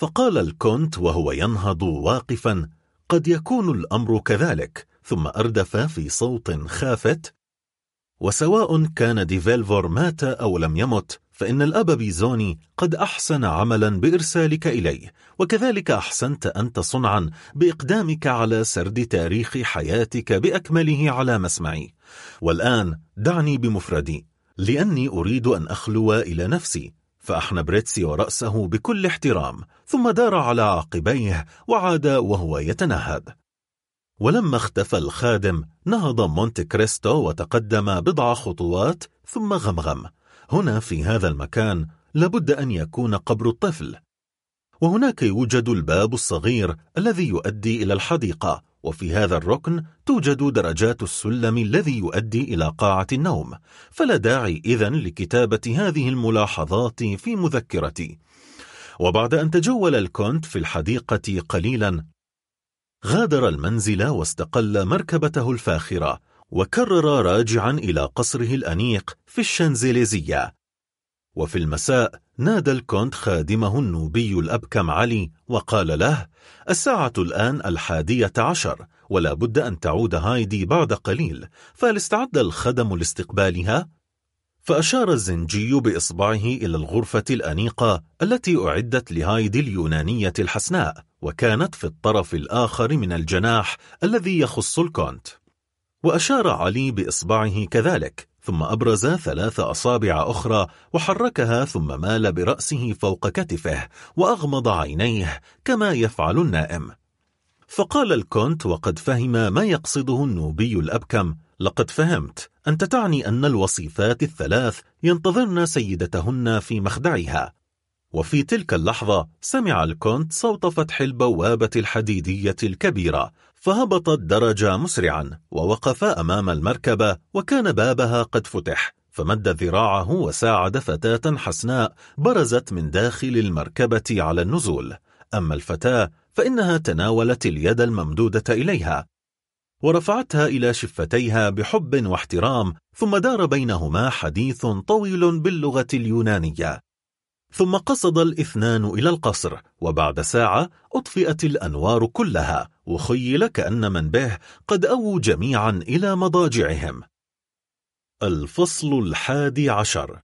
فقال الكونت وهو ينهض واقفا قد يكون الأمر كذلك. ثم أردف في صوت خافت وسواء كان دي فيلفور مات أو لم يمت فإن الأب بيزوني قد أحسن عملا بإرسالك إليه وكذلك أحسنت أنت صنعا بإقدامك على سرد تاريخ حياتك بأكمله على مسمعي. والآن دعني بمفردي لأني أريد أن أخلو إلى نفسي. فأحنى بريتسيو رأسه بكل احترام ثم دار على عقبيه وعاد وهو يتنهد ولما اختفى الخادم نهض مونت كريستو وتقدم بضع خطوات ثم غمغم. هنا في هذا المكان لابد أن يكون قبر الطفل. وهناك يوجد الباب الصغير الذي يؤدي إلى الحديقة. وفي هذا الركن توجد درجات السلم الذي يؤدي إلى قاعة النوم فلا داعي إذن لكتابة هذه الملاحظات في مذكرتي. وبعد أن تجول الكونت في الحديقة قليلا غادر المنزل واستقل مركبته الفاخرة وكر راجعا إلى قصره الأنيق في الشانزليزيه وفي المساء نادى الكونت خادمه النوبي الأبكم علي وقال له الساعة الآن الحادية عشر ولا بد أن تعود هايدي بعد قليل فهل استعد الخدم لاستقبالها؟ فأشار الزنجي بإصبعه إلى الغرفة الأنيقة التي أعدت لهايدي اليونانية الحسناء وكانت في الطرف الآخر من الجناح الذي يخص الكونت وأشار علي بإصبعه كذلك ثم أبرز ثلاث أصابع أخرى وحركها ثم مال برأسه فوق كتفه وأغمض عينيه كما يفعل النائم. فقال الكونت وقد فهم ما يقصده النوبي الأبكم. لقد فهمت أنت تعني أن الوصيفات الثلاث ينتظرن سيدتهن في مخدعها. وفي تلك اللحظة سمع الكونت صوت فتح البوابة الحديدية الكبيرة فهبط الدرج مسرعا ووقف أمام المركبة وكان بابها قد فتح فمد ذراعه وساعد فتاة حسناء برزت من داخل المركبة على النزول. أما الفتاة فإنها تناولت اليد الممدودة إليها. ورفعتها إلى شفتيها بحب واحترام ثم دار بينهما حديث طويل باللغة اليونانية. ثم قصد الإثنان إلى القصر وبعد ساعة أطفئت الأنوار كلها وخيل كأن من به قد أووا جميعا إلى مضاجعهم. الفصل الحادي عشر.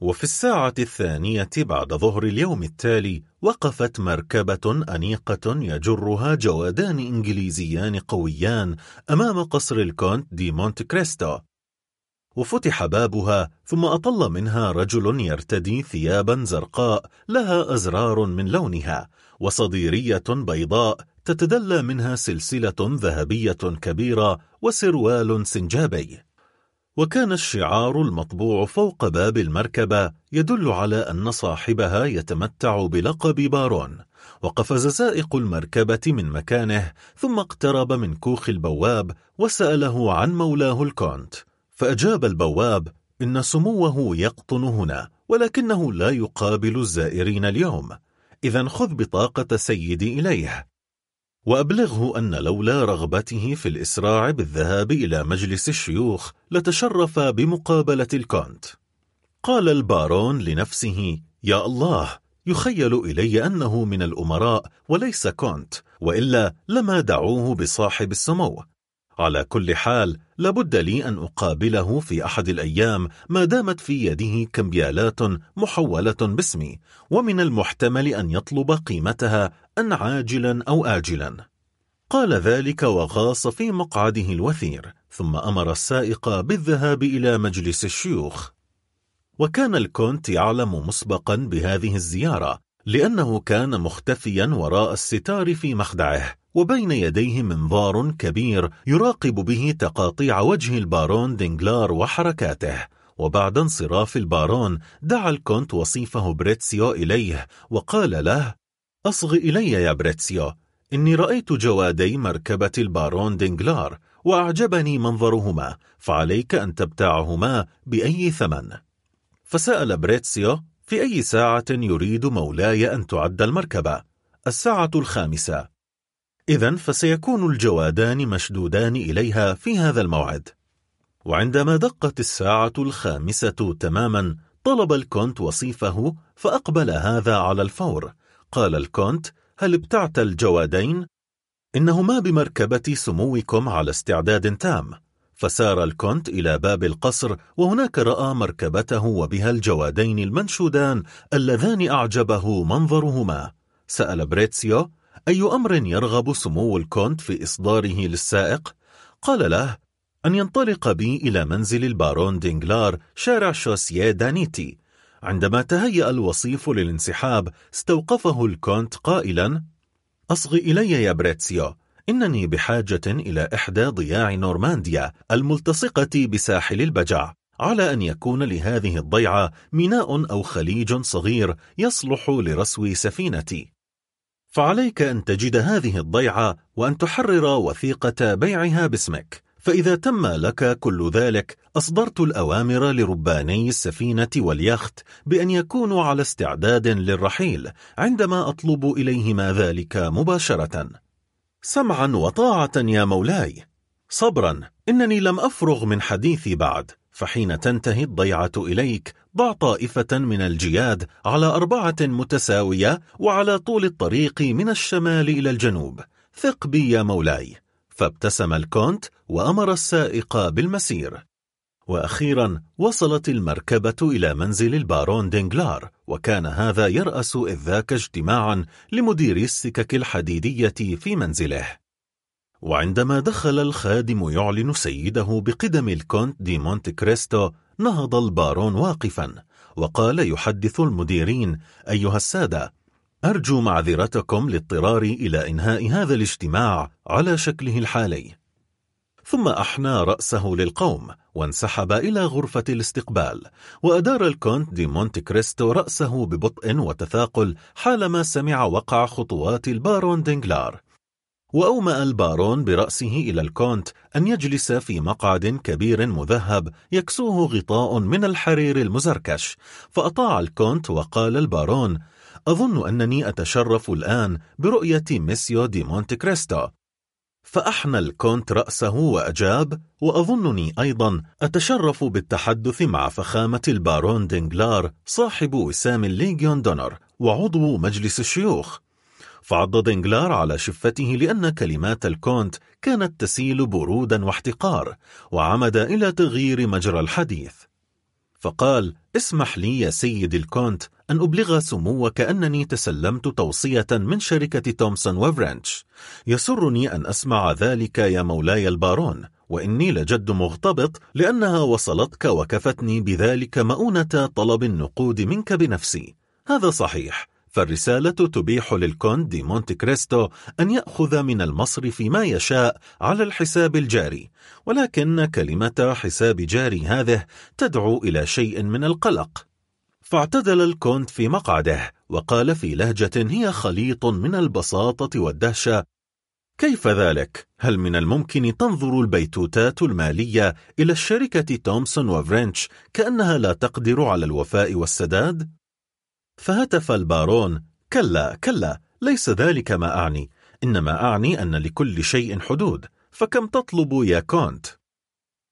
وفي الساعة الثانية بعد ظهر اليوم التالي وقفت مركبة أنيقة يجرها جوادان إنجليزيان قويان أمام قصر الكونت دي مونت كريستو. وفتح بابها ثم أطل منها رجل يرتدي ثيابا زرقاء لها أزرار من لونها وصديرية بيضاء تتدلى منها سلسلة ذهبية كبيرة وسروال سنجابي. وكان الشعار المطبوع فوق باب المركبة يدل على أن صاحبها يتمتع بلقب بارون. وقفز سائق المركبة من مكانه ثم اقترب من كوخ البواب وسأله عن مولاه الكونت. فأجاب البواب إن سموه يقطن هنا ولكنه لا يقابل الزائرين اليوم. إذا خذ بطاقة سيدي إليه. وأبلغه أن لولا رغبته في الإسراع بالذهاب إلى مجلس الشيوخ لتشرف بمقابلة الكونت. قال البارون لنفسه يا الله يخيل إلي أنه من الأمراء وليس كونت وإلا لما دعوه بصاحب السمو. على كل حال لابد لي أن أقابله في أحد الأيام ما دامت في يده كمبيالات محولة باسمي ومن المحتمل أن يطلب قيمتها أن عاجلا أو آجلا. قال ذلك وغاص في مقعده الوثير ثم أمر السائق بالذهاب إلى مجلس الشيوخ. وكان الكونت يعلم مسبقا بهذه الزيارة لأنه كان مختفيا وراء الستار في مخدعه. وبين يديه منظار كبير يراقب به تقاطيع وجه البارون دينجلار وحركاته. وبعد انصراف البارون دعا الكونت وصيفه بريتسيو إليه وقال له أصغ إلي يا بريتسيو إني رأيت جوادي مركبة البارون دينجلار وأعجبني منظرهما فعليك أن تبتاعهما بأي ثمن. فسأل بريتسيو في أي ساعة يريد مولاي أن تعد المركبة؟ الساعة الخامسة. إذا فسيكون الجوادان مشدودان إليها في هذا الموعد. وعندما دقت الساعة الخامسة تماما طلب الكونت وصيفه فأقبل هذا على الفور. قال الكونت هل ابتعت الجوادين؟ إنهما بمركبة سموكم على استعداد تام. فسار الكونت إلى باب القصر وهناك رأى مركبته وبها الجوادين المنشودان اللذان أعجبه منظرهما. سأل بريتسيو أي أمر يرغب سمو الكونت في إصداره للسائق؟ قال له أن ينطلق بي إلى منزل البارون دينغلار شارع شوسية دانيتي. عندما تهيأ الوصيف للانسحاب استوقفه الكونت قائلا أصغ إلي يا بريتسيو إنني بحاجة إلى إحدى ضياع نورمانديا الملتصقة بساحل البجع. على أن يكون لهذه الضيعة ميناء أو خليج صغير يصلح لرسو سفينتي. فعليك أن تجد هذه الضيعة وأن تحرر وثيقة بيعها باسمك. فإذا تم لك كل ذلك أصدرت الأوامر لرباني السفينة واليخت بأن يكونوا على استعداد للرحيل عندما أطلب إليهما ذلك مباشرة. سمعا وطاعة يا مولاي. صبرا إنني لم أفرغ من حديثي بعد فحين تنتهي الضيعة إليك ضع طائفة من الجياد على أربعة متساوية وعلى طول الطريق من الشمال إلى الجنوب. ثق بي يا مولاي. فابتسم الكونت وأمر السائق بالمسير. وأخيرا وصلت المركبة إلى منزل البارون دينغلار وكان هذا يرأس إذ ذاك اجتماعا لمدير السكك الحديدية في منزله. وعندما دخل الخادم يعلن سيده بمقدم الكونت دي مونت كريستو نهض البارون واقفا وقال يحدث المديرين أيها السادة أرجو معذرتكم لاضطراري إلى إنهاء هذا الاجتماع على شكله الحالي. ثم أحنى رأسه للقوم وانسحب إلى غرفة الاستقبال وأدار الكونت دي مونت كريستو رأسه ببطء وتثاقل حالما سمع وقع خطوات البارون دينغلار وأومأ البارون برأسه إلى الكونت أن يجلس في مقعد كبير مذهب يكسوه غطاء من الحرير المزركش. فأطاع الكونت وقال البارون أظن أنني أتشرف الآن برؤية ميسيو دي مونت كريستو. فأحنى الكونت رأسه وأجاب وأظنني أيضا أتشرف بالتحدث مع فخامة البارون دينغلار صاحب وسام الليجيون دونر وعضو مجلس الشيوخ. فعض دينغلار على شفته لأن كلمات الكونت كانت تسيل برودا واحتقارا وعمد إلى تغيير مجرى الحديث. فقال اسمح لي يا سيد الكونت أن أبلغ سموك أنني تسلمت توصية من شركة تومسون وفرنش. يسرني أن أسمع ذلك يا مولاي البارون وإني لجد مغتبط لأنها وصلتك وكفتني بذلك مؤونة طلب النقود منك بنفسي. هذا صحيح. فالرسالة تبيح للكونت دي مونت كريستو أن يأخذ من المصرف ما يشاء على الحساب الجاري ولكن كلمة حساب جاري هذه تدعو إلى شيء من القلق فاعتدل الكونت في مقعده وقال في لهجة هي خليط من البساطة والدهشة كيف ذلك؟ هل من الممكن أن تنظر البيوتات المالية إلى شركة تومسون وفرنش كأنها لا تقدر على الوفاء والسداد؟ فهتف البارون كلا كلا ليس ذلك ما أعني. إنما أعني أن لكل شيء حدود. فكم تطلب يا كونت؟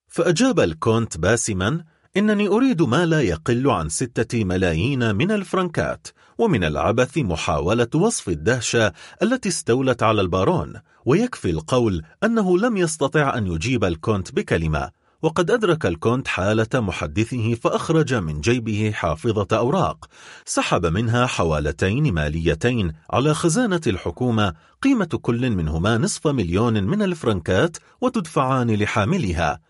فأجاب الكونت باسما إنني أريد ما لا يقل عن ستة ملايين من الفرنكات ومن العبث محاولة وصف الدهشة التي استولت على البارون. ويكفي القول أنه لم يستطع أن يجيب الكونت بكلمة وقد أدرك الكونت حالة محدثه فأخرج من جيبه حافظة أوراق سحب منها حوالتين ماليتين على خزانة الحكومة قيمة كل منهما نصف مليون من الفرنكات وتدفعان لحاملها.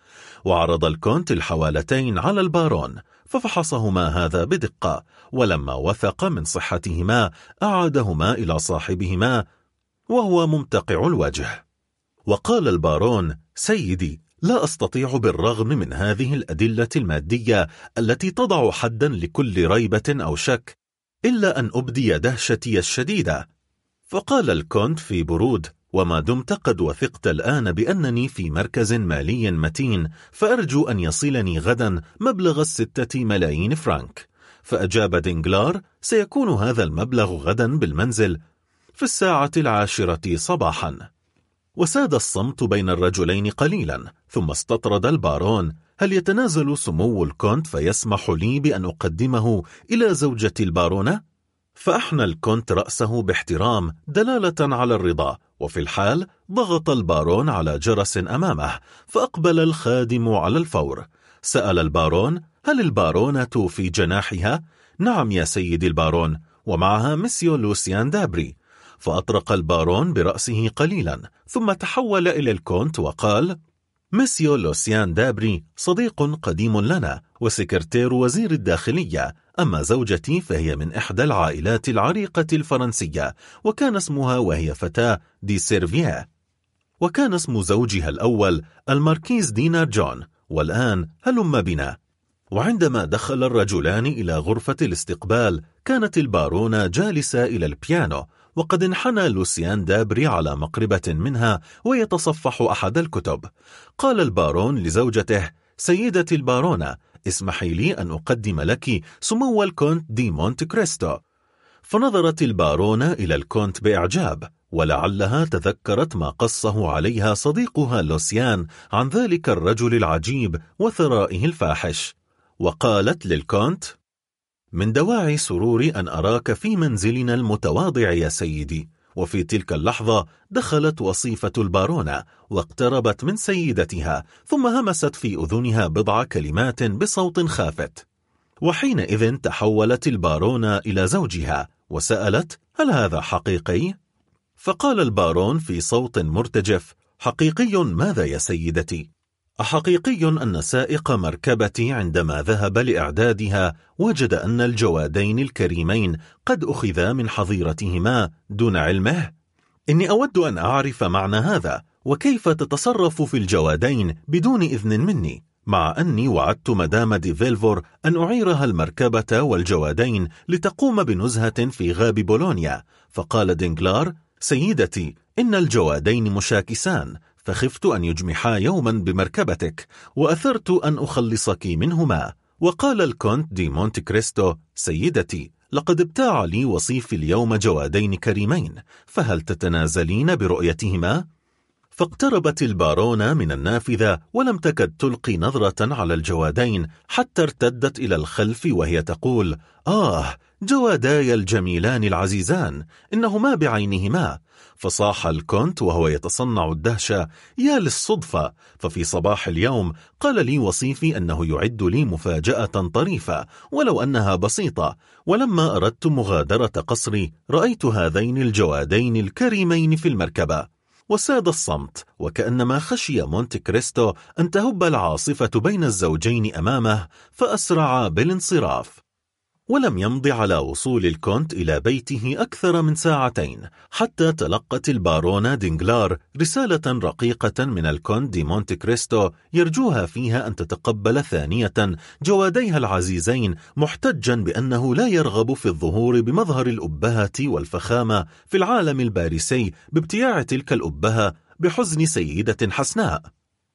وعرض الكونت الحوالتين على البارون ففحصهما هذا بدقة ولما وثق من صحتهما أعادهما إلى صاحبهما وهو ممتقع الوجه. وقال البارون سيدي لا أستطيع بالرغم من هذه الأدلة المادية التي تضع حدا لكل ريبة أو شك إلا أن أبدي دهشتي الشديدة. فقال الكونت في برود وما دمت قد وثقت الآن بأنني في مركز مالي متين فأرجو أن يصلني غدا مبلغ الستة ملايين فرانك. فأجاب دينجلار سيكون هذا المبلغ غدا بالمنزل في الساعة العاشرة صباحا. وساد الصمت بين الرجلين قليلا ثم استطرد البارون هل يتنازل سمو الكونت فيسمح لي بأن أقدمه إلى زوجتي البارونة؟ فأحنى الكونت رأسه باحترام دلالة على الرضا وفي الحال ضغط البارون على جرس أمامه فأقبل الخادم على الفور سأل البارون هل البارونة في جناحها؟ نعم يا سيدي البارون ومعها مسيو لوسيان دابري فأطرق البارون برأسه قليلا ثم تحول إلى الكونت وقال مسيو لوسيان دابري صديق قديم لنا وسكرتير وزير الداخلية أما زوجتي فهي من إحدى العائلات العريقة الفرنسية وكان اسمها وهي فتاة دي سيرفيه وكان اسم زوجها الأول الماركيز دي نارجون والآن هلم بنا. وعندما دخل الرجلان إلى غرفة الاستقبال كانت البارونة جالسة إلى البيانو وقد انحنى لوسيان دابري على مقربة منها ويتصفح أحد الكتب. قال البارون لزوجته سيدتي البارونة اسمحي لي أن أقدم لك سمو الكونت دي مونت كريستو. فنظرت البارونة إلى الكونت بإعجاب ولعلها تذكرت ما قصه عليها صديقها لوسيان عن ذلك الرجل العجيب وثرائه الفاحش. وقالت للكونت من دواعي سروري أن أراك في منزلنا المتواضع يا سيدي وفي تلك اللحظة دخلت وصيفة البارونة واقتربت من سيدتها ثم همست في أذنها بضع كلمات بصوت خافت وحينئذ تحولت البارونة إلى زوجها وسألت هل هذا حقيقي؟ فقال البارون في صوت مرتجف حقيقي ماذا يا سيدتي؟ أحقيقي أن سائق مركبتي عندما ذهب لإعدادها وجد أن الجوادين الكريمين قد أخذا من حظيرتهما دون علمه؟ إني أود أن أعرف معنى هذا وكيف تتصرف في الجوادين بدون إذن مني مع أني وعدت مدام دي فيلفور أن أعيرها المركبة والجوادين لتقوم بنزهة في غاب بولونيا فقال دينجلار سيدتي إن الجوادين مشاكسان فخفت أن يجمحا يوما بمركبتك وآثرت أن أخلصك منهما وقال الكونت دي مونت كريستو سيدتي لقد ابتاع لي وصيفي اليوم جوادين كريمين فهل تتنازلين برؤيتهما؟ فاقتربت البارونة من النافذة ولم تكد تلقي نظرة على الجوادين حتى ارتدت إلى الخلف وهي تقول آه جواداي الجميلان العزيزان إنهما بعينهما فصاح الكونت وهو يتصنع الدهشة يا للصدفة! ففي صباح اليوم قال لي وصيفي أنه يعد لي مفاجأة طريفة ولو أنها بسيطة. ولما أردت مغادرة قصري رأيت هذين الجوادين الكريمين في المركبة. وساد الصمت وكأنما خشي مونت كريستو أن تهب العاصفة بين الزوجين أمامه فأسرع بالانصراف. ولم يمض على وصول الكونت إلى بيته أكثر من ساعتين حتى تلقت البارونة دينجلار رسالة رقيقة من الكونت دي مونت كريستو يرجوها فيها أن تتقبل ثانية جواديها العزيزين محتجا بأنه لا يرغب في الظهور بمظهر الأبهة والفخامة في العالم الباريسي بابتياع تلك الأبهة بحزن سيدة حسناء.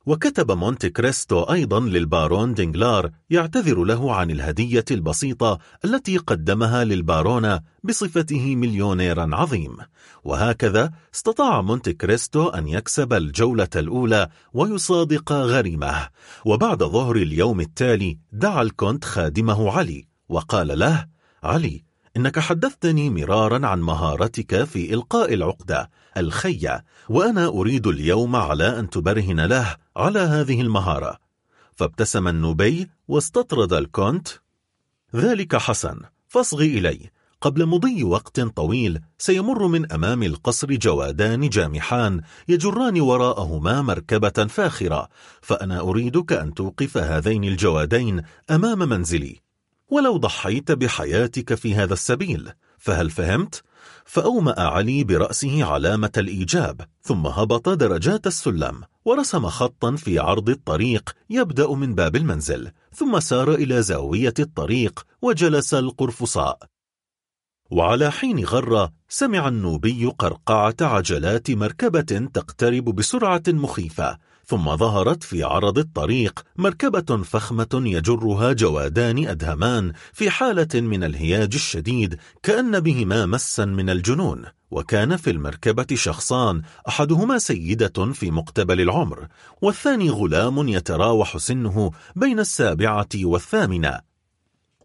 وكتب مونت كريستو أيضا للبارون دينجلار يعتذر له عن الهدية البسيطة التي قدمها للبارونة بصفته مليونيرا عظيم. وهكذا استطاع مونت كريستو أن يكسب الجولة الأولى ويصادق غريمه. وبعد ظهر اليوم التالي دعا الكونت خادمه علي وقال له علي إنك حدثتني مرارا عن مهارتك في إلقاء العقدة الخية وأنا أريد اليوم علي أن تبرهن لي على هذه المهارة. فابتسم النوبي واستطرد الكونت. ذلك حسن فاصغي إلي. قبل مضي وقت طويل سيمر من أمام القصر جوادان جامحان يجران وراءهما مركبة فاخرة. فأنا أريدك أن توقف هذين الجوادين أمام منزلي. ولو ضحيت بحياتك في هذا السبيل فهل فهمت؟ فأومأ علي برأسه علامة الإيجاب ثم هبط درجات السلم ورسم خطا في عرض الطريق يبدأ من باب المنزل ثم سار إلى زاوية الطريق وجلس القرفصاء. وعلى حين غر سمع النوبي قرقعة عجلات مركبة تقترب بسرعة مخيفة ثم ظهرت في عرض الطريق مركبة فخمة يجرها جوادان أدهمان في حالة من الهياج الشديد كأن بهما مسا من الجنون. وكان في المركبة شخصان أحدهما سيدة في مقتبل العمر والثاني غلام يتراوح سنه بين السابعة والثامنة.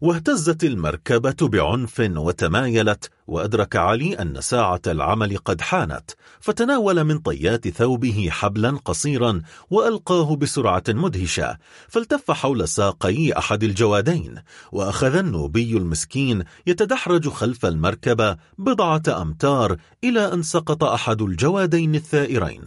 واهتزت المركبة بعنف وتمايلت وأدرك علي أن ساعة العمل قد حانت فتناول من طيات ثوبه حبلا قصيرا وألقاه بسرعة مدهشة فالتف حول ساقي أحد الجوادين وأخذ النوبي المسكين يتدحرج خلف المركبة بضعة أمتار إلى أن سقط أحد الجوادين الثائرين.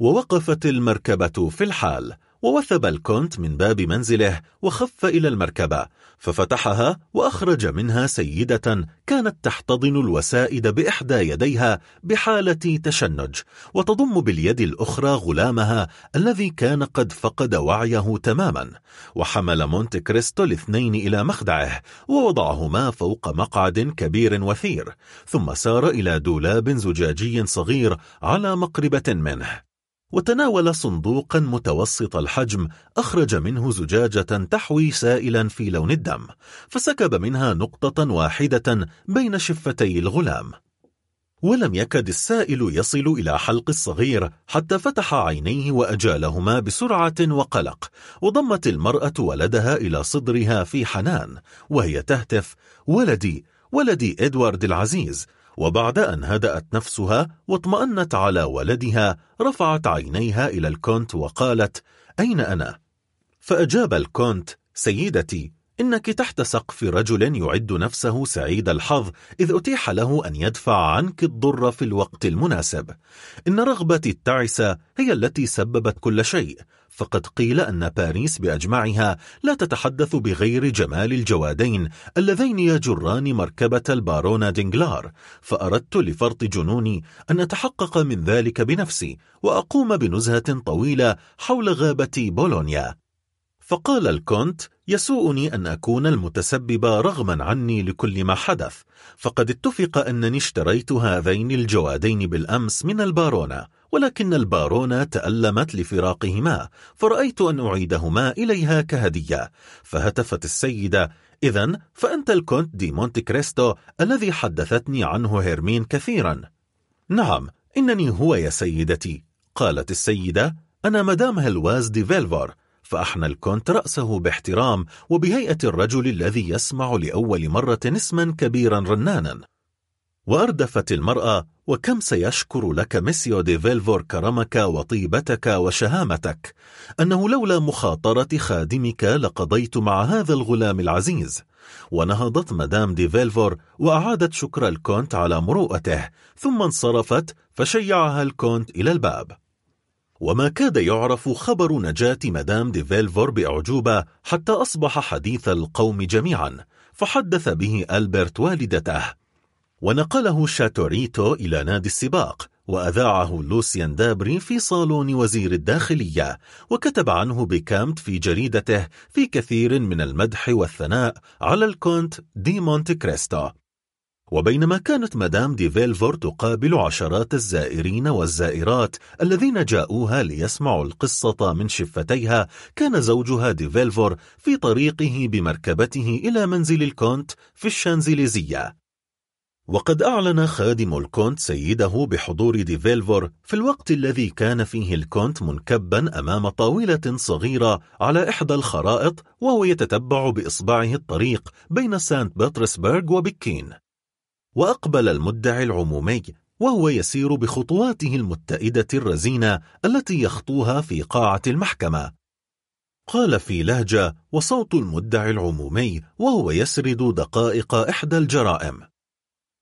ووقفت المركبة في الحال ووثب الكونت من باب منزله وخف إلى المركبة ففتحها وأخرج منها سيدة كانت تحتضن الوسائد بإحدى يديها بحالة تشنج وتضم باليد الأخرى غلامها الذي كان قد فقد وعيه تماما وحمل مونت كريستو الاثنين إلى مخدعه ووضعهما فوق مقعد كبير وثير ثم سار إلى دولاب زجاجي صغير على مقربة منه. وتناول صندوقا متوسط الحجم أخرج منه زجاجة تحوي سائلا في لون الدم فسكب منها نقطة واحدة بين شفتي الغلام. ولم يكد السائل يصل إلى حلق الصغير حتى فتح عينيه وأجالهما بسرعة وقلق وضمت المرأة ولدها إلى صدرها في حنان وهي تهتف ولدي ولدي إدوارد العزيز وبعد أن هدأت نفسها واطمأنت على ولدها رفعت عينيها إلى الكونت وقالت أين أنا؟ فأجاب الكونت سيدتي إنك تحت سقف رجل يعد نفسه سعيد الحظ إذ أتيح له أن يدفع عنك الضر في الوقت المناسب إن رغبتي التعسة هي التي سببت كل شيء فقد قيل أن باريس بأجمعها لا تتحدث بغير جمال الجوادين اللذين يجران مركبة البارونة دينجلار فأردت لفرط جنوني أن أتحقق من ذلك بنفسي وأقوم بنزهة طويلة حول غابة بولونيا. فقال الكونت يسوءني أن أكون المتسبب رغما عني لكل ما حدث فقد اتفق أنني اشتريت هذين الجوادين بالأمس من البارونة ولكن البارونة تألمت لفراقهما فرأيت أن أعيدهما إليها كهدية فهتفت السيدة إذا فأنت الكونت دي مونتي كريستو الذي حدثتني عنه هيرمين كثيرا. نعم إنني هو يا سيدتي قالت السيدة أنا مدام هلواز دي فيلفور فأحنى الكونت رأسه باحترام وبهيئة الرجل الذي يسمع لأول مرة اسما كبيرا رنانا. وأردفت المرأة وكم سيشكر لك ميسيو دي فيلفور كرمك وطيبتك وشهامتك؟ أنه لولا مخاطرة خادمك لقضيت مع هذا الغلام العزيز. ونهضت مدام دي فيلفور وأعادت شكر الكونت على مروءته ثم انصرفت فشيعها الكونت إلى الباب. وما كاد يعرف خبر نجاة مدام دي فيلفور بأعجوبة حتى أصبح حديث القوم جميعا فحدث به ألبرت والدته. ونقله شاتورينو إلى نادي السباق وأذاعه لوسيان دابري في صالون وزير الداخلية وكتب عنه بكامت في جريدته في كثير من المدح والثناء على الكونت دي مونتي كريستو. وبينما كانت مدام دي فيلفور تقابل عشرات الزائرين والزائرات الذين جاءوها ليسمعوا القصة من شفتيها كان زوجها دي فيلفور في طريقه بمركبته إلى منزل الكونت في الشانزليزية. وقد أعلن خادم الكونت سيده بحضور دي فيلفور في الوقت الذي كان فيه الكونت منكبا أمام طاولة صغيرة على إحدى الخرائط وهو يتتبع بإصبعه الطريق بين سانت بطرسبرغ وبكين. وأقبل المدعي العمومي وهو يسير بخطواته المتئدة الرزينة التي يخطوها في قاعة المحكمة. قال في لهجة وصوت المدعي العمومي وهو يسرد دقائق إحدى الجرائم.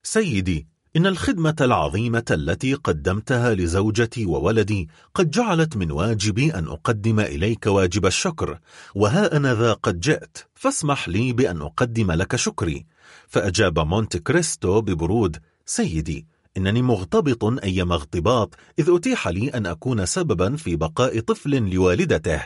سيدي إن الخدمة العظيمة التي قدمتها لزوجتي وولدي قد جعلت من واجبي أن أقدم إليك واجب الشكر وها أنا ذا قد جئت فاسمح لي بأن أقدم لك شكري. فأجاب مونت كريستو ببرود سيدي إنني مغتبط أيما اغتباط إذ أتيح لي أن أكون سببا في بقاء طفل لوالدته.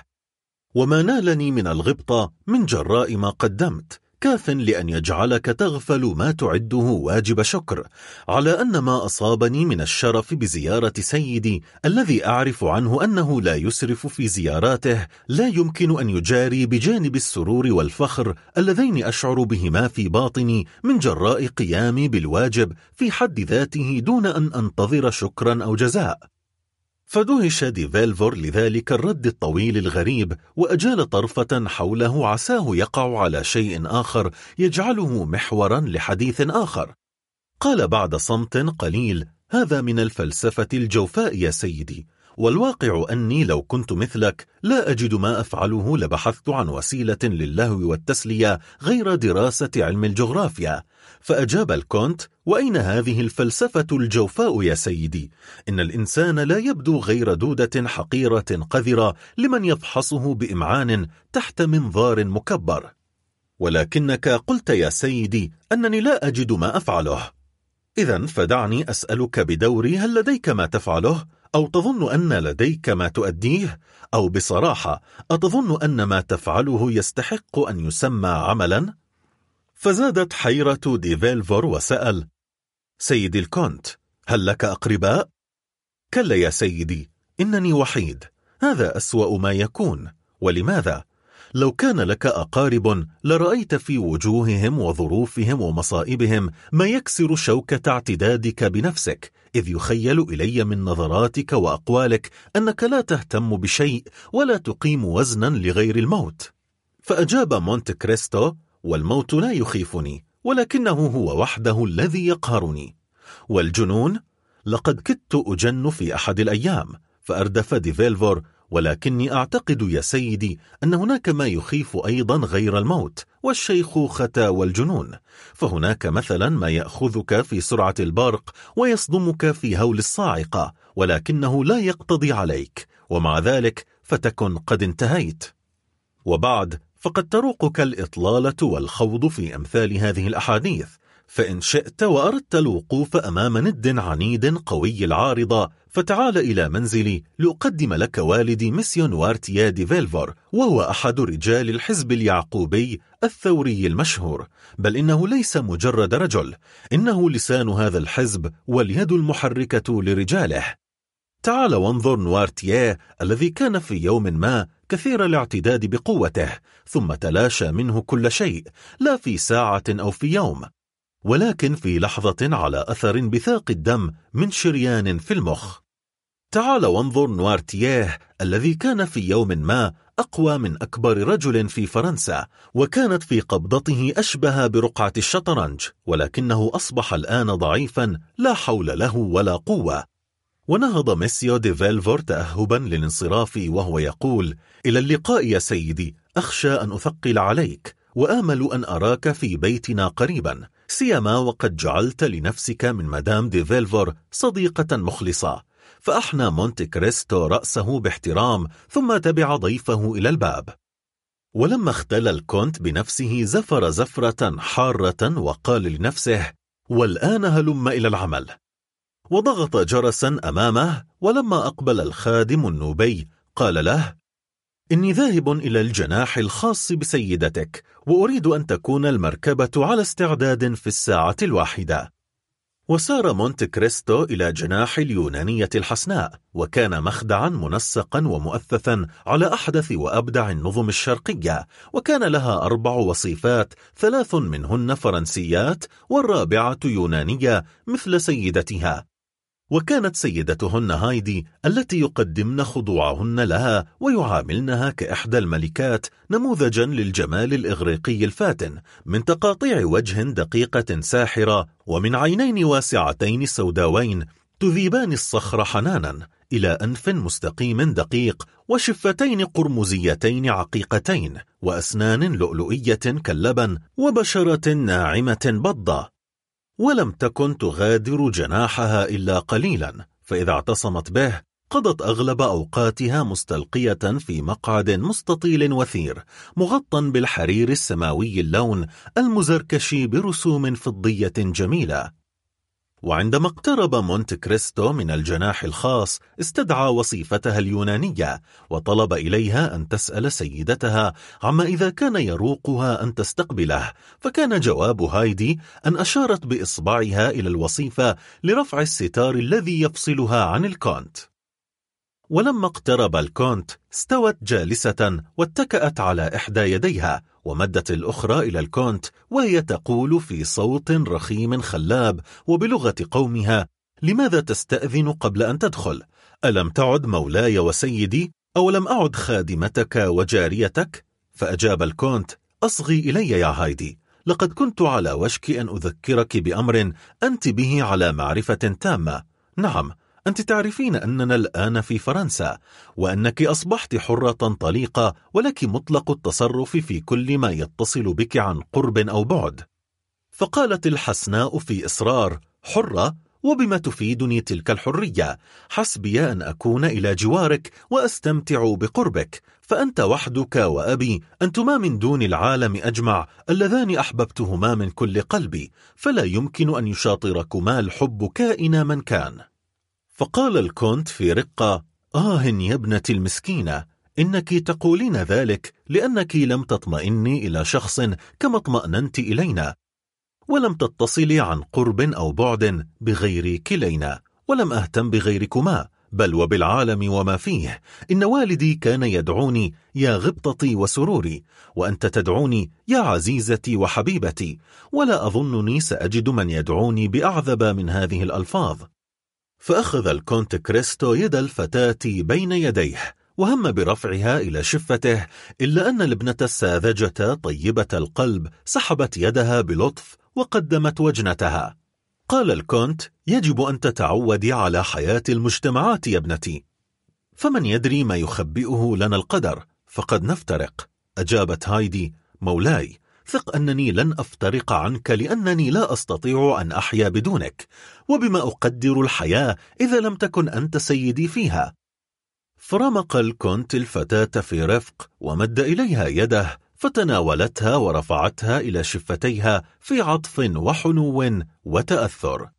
وما نالني من الغبطة من جراء ما قدمت. كاف لأن يجعلك تغفل ما تعده واجب شكر على أن ما أصابني من الشرف بزيارة سيدي الذي أعرف عنه أنه لا يسرف في زياراته لا يمكن أن يجاري بجانب السرور والفخر اللذين أشعر بهما في باطني من جراء قيامي بالواجب في حد ذاته دون أن أنتظر شكرا أو جزاء. فدهش ديفيلفور لذلك الرد الطويل الغريب وأجال طرفه حوله عساه يقع على شيء آخر يجعله محورا لحديث آخر. قال بعد صمت قليل هذا من الفلسفة الجوفاء يا سيدي والواقع أني لو كنت مثلك لا أجد ما أفعله لبحثت عن وسيلة للهو والتسلية غير دراسة علم الجغرافيا. فأجاب الكونت وأين هذه الفلسفة الجوفاء يا سيدي؟ إن الإنسان لا يبدو غير دودة حقيرة قذرة لمن يفحصه بإمعان تحت منظار مكبر. ولكنك قلت يا سيدي أنني لا أجد ما أفعله. إذا فدعني أسألك بدوري هل لديك ما تفعله؟ أو تظن أن لديك ما تؤديه؟ أو بصراحة أتظن أن ما تفعله يستحق أن يسمى عملا؟ فزادت حيرة ديفيلفور وسأل سيدي الكونت هل لك أقرباء؟ كلا يا سيدي إنني وحيد هذا أسوأ ما يكون ولماذا؟ لو كان لك أقارب لرأيت في وجوههم وظروفهم ومصائبهم ما يكسر شوكة اعتدادك بنفسك إذ يخيل إلي من نظراتك وأقوالك أنك لا تهتم بشيء ولا تقيم وزنا لغير الموت. فأجاب مونت كريستو والموت لا يخيفني ولكنه هو وحده الذي يقهرني. والجنون لقد كدت أجن في أحد الأيام فأردف ديفيلفور ولكني أعتقد يا سيدي أن هناك ما يخيف أيضا غير الموت والشيخوخة والجنون. فهناك مثلا ما يأخذك في سرعة البرق ويصدمك في هول الصاعقة ولكنه لا يقتضي عليك ومع ذلك فتكن قد انتهيت. وبعد فقد تروقك الإطلالة والخوض في أمثال هذه الأحاديث. فإن شئت وأردت الوقوف أمام ند عنيد قوي العارضة فتعال إلى منزلي لأقدم لك والدي ميسيو نوارتيا دي فيلفور وهو أحد رجال الحزب اليعقوبي الثوري المشهور. بل إنه ليس مجرد رجل إنه لسان هذا الحزب واليد المحركة لرجاله. تعال وانظر نوارتييه الذي كان في يوم ما كثير الاعتداد بقوته ثم تلاشى منه كل شيء لا في ساعة أو في يوم. ولكن في لحظة على أثر بثاق الدم من شريان في المخ. تعال وانظر نوارتييه الذي كان في يوم ما أقوى من أكبر رجل في فرنسا وكانت في قبضته أشبه برقعة الشطرنج ولكنه أصبح الآن ضعيفا لا حول له ولا قوة. ونهض ميسيو دي فيلفور تأهبا للانصراف وهو يقول إلى اللقاء يا سيدي أخشى أن أثقل عليك. وآمل أن أراك في بيتنا قريبا سيما وقد جعلت لنفسك من مدام دي فيلفور صديقة مخلصة. فأحنى مونت كريستو رأسه باحترام ثم تبع ضيفه إلى الباب. ولما اختلى الكونت بنفسه زفر زفرة حارة وقال لنفسه والآن هلم إلى العمل. وضغط جرسا أمامه ولما أقبل الخادم النوبي قال له إني ذاهب إلى الجناح الخاص بسيدتك وأريد أن تكون المركبة على استعداد في الساعة الواحدة. وسار مونت كريستو إلى جناح اليونانية الحسناء وكان مخدعا منسقا ومؤثثا على أحدث وأبدع النظم الشرقية وكان لها أربع وصيفات ثلاث منهن فرنسيات والرابعة يونانية مثل سيدتها. وكانت سيدتهن هايدي التي يقدمن خضوعهن لها ويعاملنها كإحدى الملكات نموذجا للجمال الإغريقي الفاتن من تقاطيع وجه دقيقة ساحرة ومن عينين واسعتين سوداوين تذيبان الصخر حنانا إلى أنف مستقيم دقيق وشفتين قرمزيتين عقيقتين وأسنان لؤلؤية كاللبن وبشرة ناعمة بضة. ولم تكن تغادر جناحها إلا قليلا فإذا اعتصمت به قضت أغلب أوقاتها مستلقية في مقعد مستطيل وثير مغطى بالحرير السماوي اللون المزركشي برسوم فضية جميلة. وعندما اقترب مونت كريستو من الجناح الخاص استدعى وصيفتها اليونانية وطلب إليها أن تسأل سيدتها عما إذا كان يروقها أن تستقبله فكان جواب هايدي أن أشارت بإصبعها إلى الوصيفة لرفع الستار الذي يفصلها عن الكونت. ولما اقترب الكونت استوت جالسة واتكأت على إحدى يديها ومدت الأخرى إلى الكونت وهي تقول في صوت رخيم خلاب وبلغة قومها لماذا تستأذن قبل أن تدخل؟ ألم تعد مولاي وسيدي؟ أو لم أعد خادمتك وجاريتك؟ فأجاب الكونت أصغي إلي يا هايدي لقد كنت على وشك أن أذكرك بأمر أنت به على معرفة تامة نعم أنت تعرفين أننا الآن في فرنسا وأنك أصبحت حرة طليقة ولك مطلق التصرف في كل ما يتصل بك عن قرب أو بعد. فقالت الحسناء في إصرار حرة وبما تفيدني تلك الحرية حسبي أن أكون إلى جوارك وأستمتع بقربك فأنت وحدك وأبي أنتما من دون العالم أجمع اللذان أحببتهما من كل قلبي فلا يمكن أن يشاطركما الحب كائن من كان. فقال الكونت في رقة آه يا ابنتي المسكينة إنك تقولين ذلك لأنك لم تطمئني إلى شخص كما اطمأننت إلينا ولم تتصلي عن قرب أو بعد بغير كلينا ولم أهتم بغيركما بل وبالعالم وما فيه إن والدي كان يدعوني يا غبطتي وسروري وأنت تدعوني يا عزيزتي وحبيبتي ولا أظنني سأجد من يدعوني بأعذب من هذه الألفاظ. فأخذ الكونت كريستو يد الفتاة بين يديه وهم برفعها إلى شفته إلا أن الابنة الساذجة طيبة القلب سحبت يدها بلطف وقدمت وجنتها. قال الكونت يجب أن تتعودي على حياة المجتمعات يا ابنتي. فمن يدري ما يخبئه لنا القدر فقد نفترق أجابت هايدي مولاي. ثق أنني لن أفترق عنك لأنني لا أستطيع أن أحيا بدونك وبم أقدر الحياة إذا لم تكن أنت سيدي فيها. فرمق الكونت الفتاة في رفق ومد إليها يده فتناولتها ورفعتها إلى شفتيها في عطف وحنو وتأثر.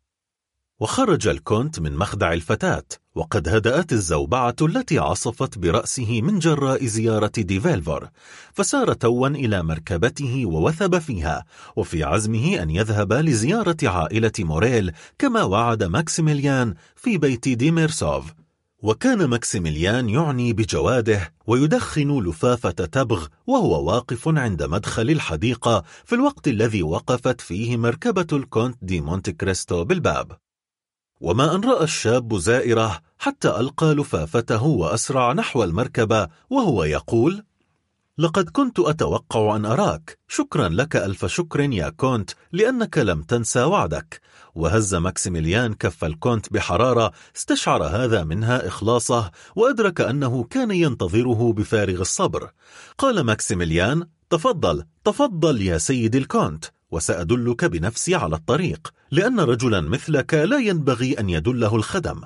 وخرج الكونت من مخدع الفتاة وقد هدأت الزوبعة التي عصفت برأسه من جراء زيارة ديفيلفر فسار توا إلى مركبته ووثب فيها وفي عزمه أن يذهب لزيارة عائلة موريل كما وعد ماكسيميليان في بيت ديميرسوف. وكان ماكسيميليان يعني بجواده ويدخن لفافة تبغ وهو واقف عند مدخل الحديقة في الوقت الذي وقفت فيه مركبة الكونت دي مونت كريستو بالباب. وما أن رأى الشاب زائره حتى ألقى لفافته وأسرع نحو المركبة وهو يقول لقد كنت أتوقع أن أراك. شكرا لك ألف شكر يا كونت لأنك لم تنسى وعدك. وهز ماكسيميليان كف الكونت بحرارة استشعر هذا منها إخلاصه وأدرك أنه كان ينتظره بفارغ الصبر. قال ماكسيميليان تفضل تفضل يا سيد الكونت. وسأدلك بنفسي على الطريق لأن رجلا مثلك لا ينبغي أن يدله الخدم.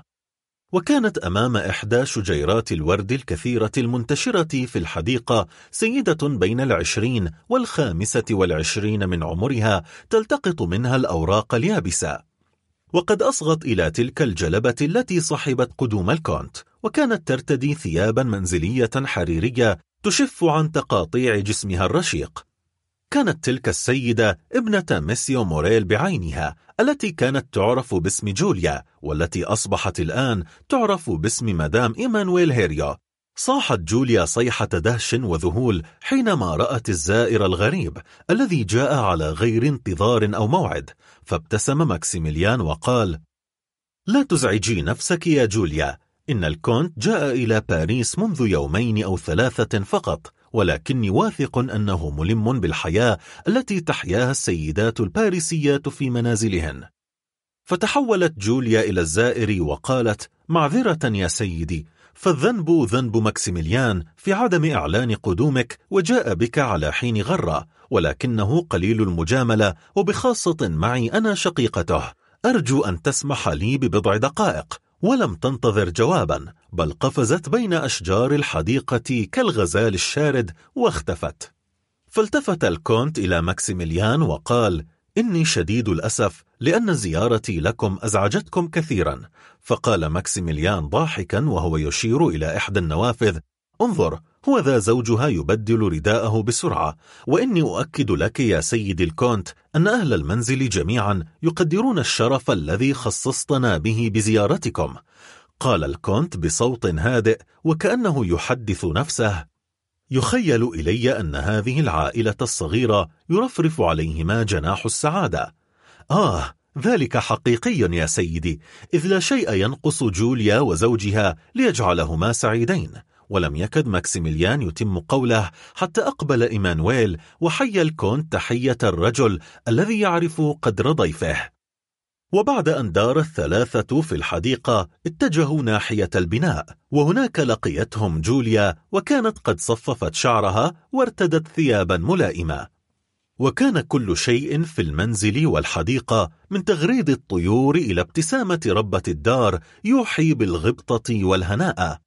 وكانت أمام إحدى شجيرات الورد الكثيرة المنتشرة في الحديقة سيدة بين العشرين والخامسة والعشرين من عمرها تلتقط منها الأوراق اليابسة. وقد أصغت إلى تلك الجلبة التي صحبت قدوم الكونت وكانت ترتدي ثيابا منزلية حريرية تشف عن تقاطيع جسمها الرشيق. كانت تلك السيدة ابنة ميسيو موريل بعينها التي كانت تعرف باسم جوليا والتي أصبحت الآن تعرف باسم مدام إيمانويل هيريو. صاحت جوليا صيحة دهش وذهول حينما رأت الزائر الغريب الذي جاء على غير انتظار أو موعد فابتسم ماكسيميليان وقال لا تزعجي نفسك يا جوليا إن الكونت جاء إلى باريس منذ يومين أو ثلاثة فقط ولكني واثق أنه ملم بالحياة التي تحياها السيدات الباريسيات في منازلهن. فتحولت جوليا إلى الزائر وقالت معذرة يا سيدي فالذنب ذنب مكسيميليان في عدم إعلان قدومك وجاء بك على حين غرة ولكنه قليل المجاملة وبخاصة معي أنا شقيقته. أرجو أن تسمح لي ببضع دقائق. ولم تنتظر جوابا بل قفزت بين أشجار الحديقة كالغزال الشارد واختفت. فالتفت الكونت إلى ماكسيميليان وقال إني شديد الأسف لأن زيارتي لكم أزعجتكم كثيرا. فقال ماكسيميليان ضاحكا وهو يشير إلى إحدى النوافذ انظر هو ذا زوجها يبدل رداءه بسرعة؟ وإني أؤكد لك يا سيدي الكونت أن أهل المنزل جميعا يقدرون الشرف الذي خصصتنا به بزيارتكم. قال الكونت بصوت هادئ وكأنه يحدث نفسه. يخيل إلي أن هذه العائلة الصغيرة يرفرف عليهما جناح السعادة. آه ذلك حقيقي يا سيدي إذ لا شيء ينقص جوليا وزوجها ليجعلهما سعيدين. ولم يكد ماكسيميليان يتم قوله حتى أقبل إيمانويل وحيا الكونت تحية الرجل الذي يعرف قدر ضيفه. وبعد أن دار الثلاثة في الحديقة اتجهوا ناحية البناء وهناك لقيتهم جوليا وكانت قد صففت شعرها وارتدت ثيابا ملائمة. وكان كل شيء في المنزل والحديقة من تغريد الطيور إلى ابتسامة ربة الدار يوحي بالغبطة والهناء.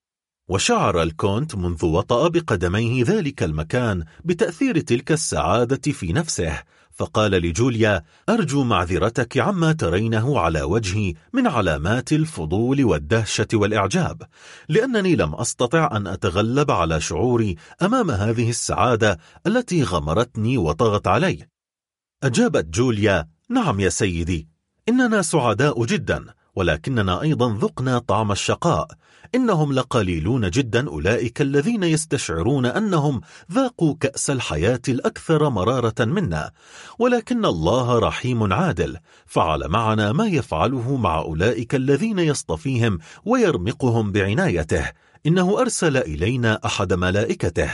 وشعر الكونت منذ وطأ بقدميه ذلك المكان بتأثير تلك السعادة في نفسه. فقال لجوليا أرجو معذرتك عما ترينه على وجهي من علامات الفضول والدهشة والإعجاب لأنني لم أستطع أن أتغلب على شعوري أمام هذه السعادة التي غمرتني وطغت علي. أجابت جوليا نعم يا سيدي إننا سعداء جدا ولكننا أيضا ذقنا طعم الشقاء إنهم لقليلون جدا أولئك الذين يستشعرون أنهم ذاقوا كأس الحياة الأكثر مرارة منا ولكن الله رحيم عادل فعل معنا ما يفعله مع أولئك الذين يصطفيهم ويرمقهم بعنايته. إنه أرسل إلينا أحد ملائكته.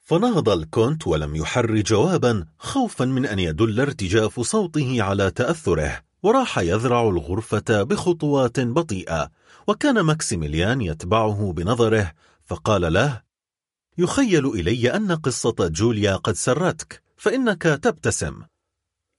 فنهض الكونت ولم يحر جوابا خوفا من أن يدل ارتجاف صوته على تأثره وراح يذرع الغرفة بخطوات بطيئة. وكان ماكسيميليان يتبعه بنظره فقال له يخيل إلي أن قصة جوليا قد سرتك فإنك تبتسم.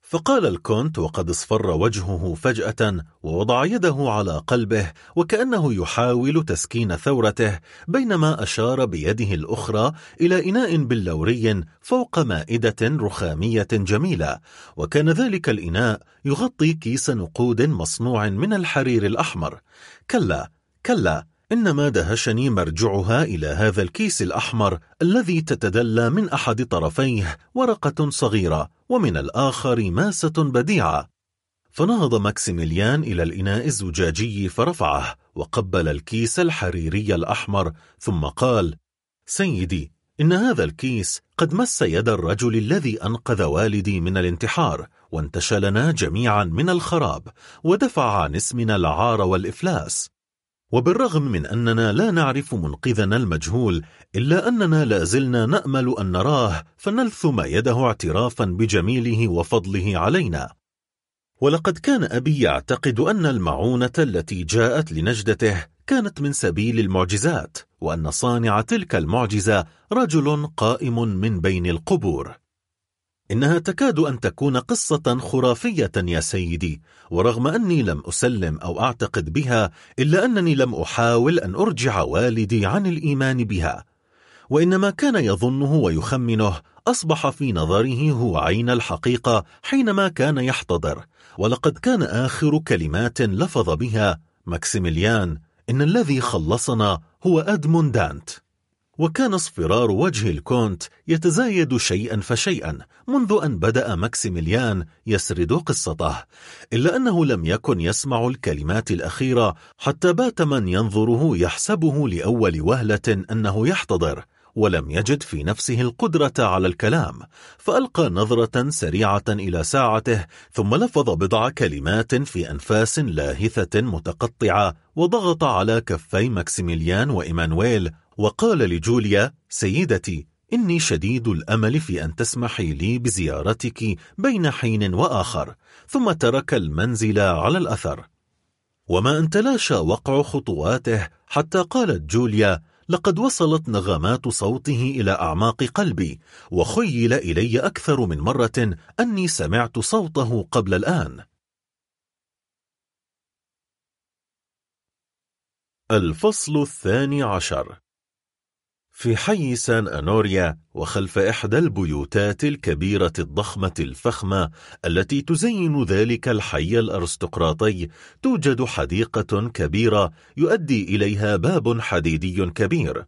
فقال الكونت وقد اصفر وجهه فجأة ووضع يده على قلبه وكأنه يحاول تسكين ثورته بينما أشار بيده الأخرى إلى إناء بلوري فوق مائدة رخامية جميلة وكان ذلك الإناء يغطي كيس نقود مصنوع من الحرير الأحمر. كلا كلا إنما دهشتي مرجعها إلى هذا الكيس الأحمر الذي تتدلى من أحد طرفيه ورقة صغيرة ومن الآخر ماسة بديعة. فنهض ماكسيميليان إلى الإناء الزجاجي فرفعه وقبل الكيس الحريري الأحمر ثم قال سيدي إن هذا الكيس قد مس يد الرجل الذي أنقذ والدي من الانتحار وانتشلنا جميعا من الخراب ودفع عن اسمنا العار والإفلاس. وبالرغم من أننا لا نعرف منقذنا المجهول إلا أننا لا زلنا نأمل أن نراه فنلثم يده اعترافا بجميله وفضله علينا. ولقد كان أبي يعتقد أن المعونة التي جاءت لنجدته كانت من سبيل المعجزات وأن صانع تلك المعجزة رجل قائم من بين القبور. إنها تكاد أن تكون قصة خرافية يا سيدي ورغم أني لم أسلم أو أعتقد بها إلا أنني لم أحاول أن أرجع والدي عن الإيمان بها. وإنما كان يظنه ويخمنه أصبح في نظره هو عين الحقيقة حينما كان يحتضر. ولقد كان آخر كلمات لفظ بها ماكسيميليان إن الذي خلصنا هو أدمون دانت. وكان اصفرار وجه الكونت يتزايد شيئا فشيئا منذ أن بدأ ماكسيميليان يسرد قصته إلا أنه لم يكن يسمع الكلمات الأخيرة حتى بات من ينظره يحسبه لأول وهلة أنه يحتضر ولم يجد في نفسه القدرة على الكلام فألقى نظرة سريعة إلى ساعته ثم لفظ بضع كلمات في أنفاس لاهثة متقطعة وضغط على كفي ماكسيميليان وإيمانويل وقال لجوليا سيدتي إني شديد الأمل في أن تسمحي لي بزيارتك بين حين وآخر ثم ترك المنزل على الأثر. وما أن تلاشى وقع خطواته؟ حتى قالت جوليا لقد وصلت نغمات صوته إلى أعماق قلبي وخيل إلي أكثر من مرة أني سمعت صوته قبل الآن. الفصل الثاني عشر. في حي سان أنوريا وخلف إحدى البيوتات الكبيرة الضخمة الفخمة التي تزين ذلك الحي الأرستقراطي توجد حديقة كبيرة يؤدي إليها باب حديدي كبير.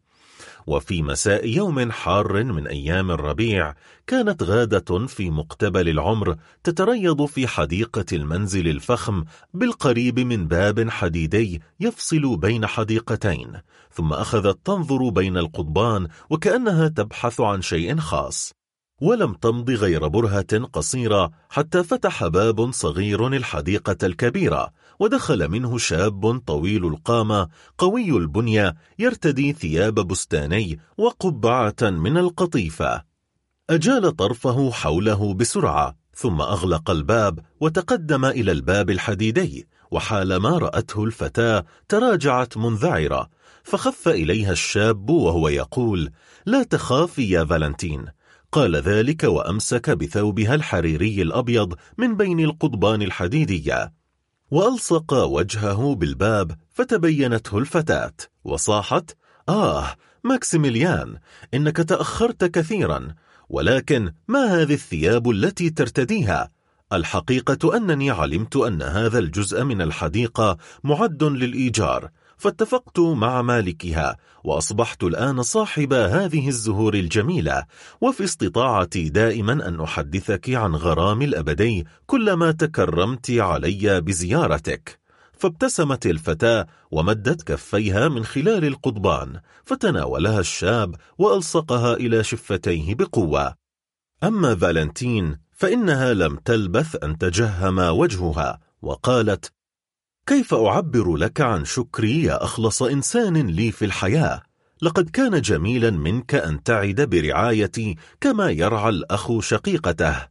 وفي مساء يوم حار من أيام الربيع كانت غادة في مقتبل العمر تتريض في حديقة المنزل الفخم بالقريب من باب حديدي يفصل بين حديقتين ثم أخذت تنظر بين القضبان وكأنها تبحث عن شيء خاص. ولم تمض غير برهة قصيرة حتى فتح باب صغير الحديقة الكبيرة ودخل منه شاب طويل القامة قوي البنية يرتدي ثياب بستاني وقبعة من القطيفة. أجال طرفه حوله بسرعة ثم أغلق الباب وتقدم إلى الباب الحديدي وحال ما رأته الفتاة تراجعت منذعرة فخف إليها الشاب وهو يقول لا تخافي يا فالنتين. قال ذلك وأمسك بثوبها الحريري الأبيض من بين القضبان الحديدية. وألصق وجهه بالباب فتبينته الفتاة وصاحت آه ماكسيميليان إنك تأخرت كثيرا ولكن ما هذه الثياب التي ترتديها؟ الحقيقة أنني علمت أن هذا الجزء من الحديقة معد للإيجار فاتفقت مع مالكها وأصبحت الآن صاحب هذه الزهور الجميلة وفي استطاعتي دائما أن أحدثك عن غرام الأبدي كلما تكرمت علي بزيارتك. فابتسمت الفتاة ومدت كفيها من خلال القضبان فتناولها الشاب وألصقها إلى شفتيه بقوة. أما فالنتين فإنها لم تلبث أن تجهم وجهها وقالت كيف أعبر لك عن شكري يا أخلص إنسان لي في الحياة؟ لقد كان جميلا منك أن تعد برعايتي كما يرعى الأخ شقيقته.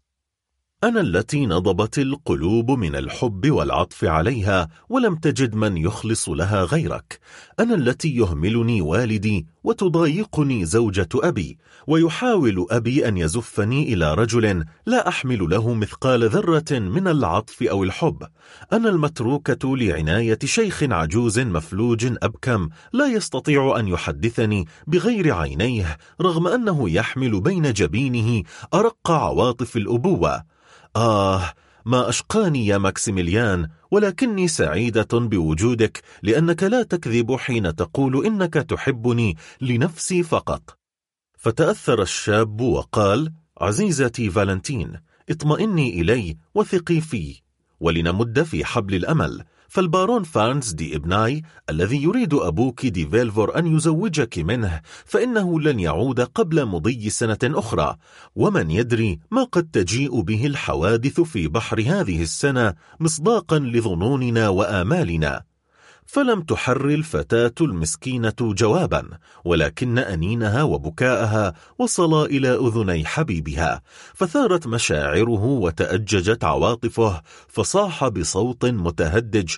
أنا التي نضبت القلوب من الحب والعطف عليها ولم تجد من يخلص لها غيرك. أنا التي يهملني والدي وتضايقني زوجة أبي ويحاول أبي أن يزفني إلى رجل لا أحمل له مثقال ذرة من العطف أو الحب. أنا المتروكة لعناية شيخ عجوز مفلوج أبكم لا يستطيع أن يحدثني بغير عينيه رغم أنه يحمل بين جبينه أرق عواطف الأبوة. آه ما أشقاني يا ماكسيميليان ولكني سعيدة بوجودك لأنك لا تكذب حين تقول إنك تحبني لنفسي فقط. فتأثر الشاب وقال عزيزتي فالنتين اطمئني إلي وثقي في ولنمد في حبل الأمل فالبارون فارنز دي إبناي الذي يريد أبوك دي فيلفور أن يزوجك منه فإنه لن يعود قبل مضي سنة أخرى. ومن يدري ما قد تجيء به الحوادث في بحر هذه السنة مصداقا لظنوننا وآمالنا. فلم تحر الفتاة المسكينة جوابا ولكن أنينها وبكاءها وصلا إلى أذني حبيبها فثارت مشاعره وتأججت عواطفه فصاح بصوت متهدج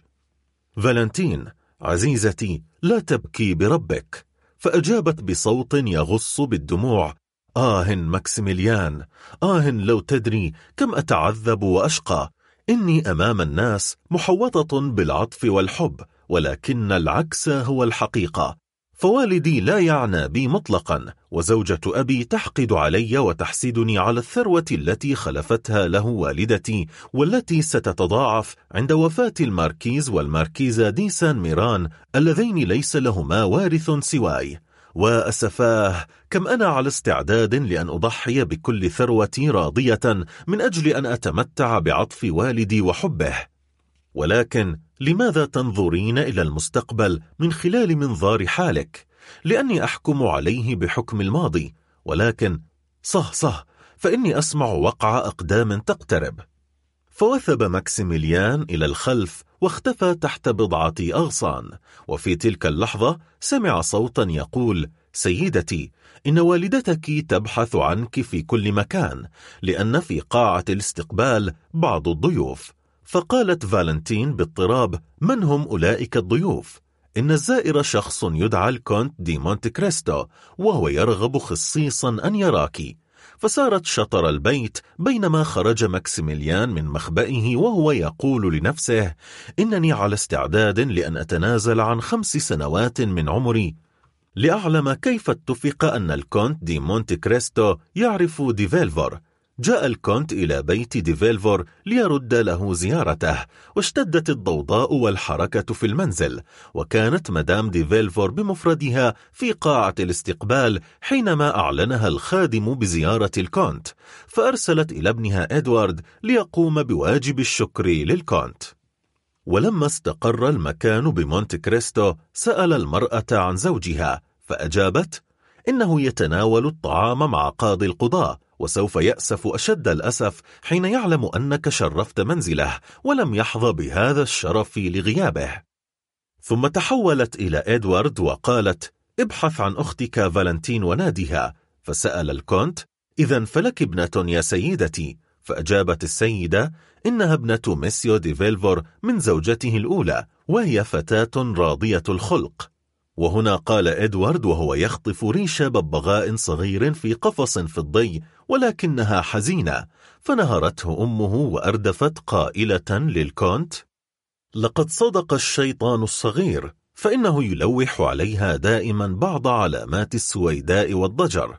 فالنتين عزيزتي لا تبكي بربك. فأجابت بصوت يغص بالدموع آه ماكسيميليان آه لو تدري كم أتعذب وأشقى إني أمام الناس محوطة بالعطف والحب ولكن العكس هو الحقيقة. فوالدي لا يعنى بي مطلقا وزوجة أبي تحقد علي وتحسدني على الثروة التي خلفتها لي والدتي والتي ستتضاعف عند وفاة الماركيز والماركيزة دي سان ميران اللذين ليس لهما وارث سواي. وأسفاه كم أنا على استعداد لأن أضحي بكل ثروتي راضية من أجل أن أتمتع بعطف والدي وحبه. ولكن لماذا تنظرين إلى المستقبل من خلال منظار حالك؟ لأني أحكم عليه بحكم الماضي ولكن صه صه فإني أسمع وقع أقدام تقترب فوثب ماكسيميليان إلى الخلف واختفى تحت بضعة أغصان وفي تلك اللحظة سمع صوتا يقول سيدتي إن والدتك تبحث عنك في كل مكان لأن في قاعة الاستقبال بعض الضيوف فقالت فالنتين باضطراب من هم أولئك الضيوف؟ إن الزائر شخص يدعى الكونت دي مونت كريستو وهو يرغب خصيصا أن يراك فسارت شطر البيت بينما خرج ماكسيميليان من مخبئه وهو يقول لنفسه إنني على استعداد لأن أتنازل عن خمس سنوات من عمري لأعلم كيف اتفق أن الكونت دي مونت كريستو يعرف دي فيلفور جاء الكونت إلى بيت دي فيلفور ليرد له زيارته واشتدت الضوضاء والحركة في المنزل وكانت مدام دي فيلفور بمفردها في قاعة الاستقبال حينما أعلنها الخادم بزيارة الكونت فأرسلت إلى ابنها إدوارد ليقوم بواجب الشكر للكونت. ولما استقر المكان بمونت كريستو سأل المرأة عن زوجها فأجابت إنه يتناول الطعام مع قاضي القضاء وسوف يأسف أشد الأسف حين يعلم أنك شرفت منزله ولم يحظى بهذا الشرف لغيابه. ثم تحولت إلى إدوارد وقالت ابحث عن أختك فالنتين ونادها فسأل الكونت إذا فلك ابنة يا سيدتي؟ فأجابت السيدة إنها ابنة ميسيو دي فيلفور من زوجته الأولى وهي فتاة راضية الخلق. وهنا قال إدوارد وهو يخطف ريش ببغاء صغير في قفص فضي ولكنها حزينة فنهرته أمه وأردفت قائلة للكونت لقد صدق الشيطان الصغير فإنه يلوح عليها دائما بعض علامات السويداء والضجر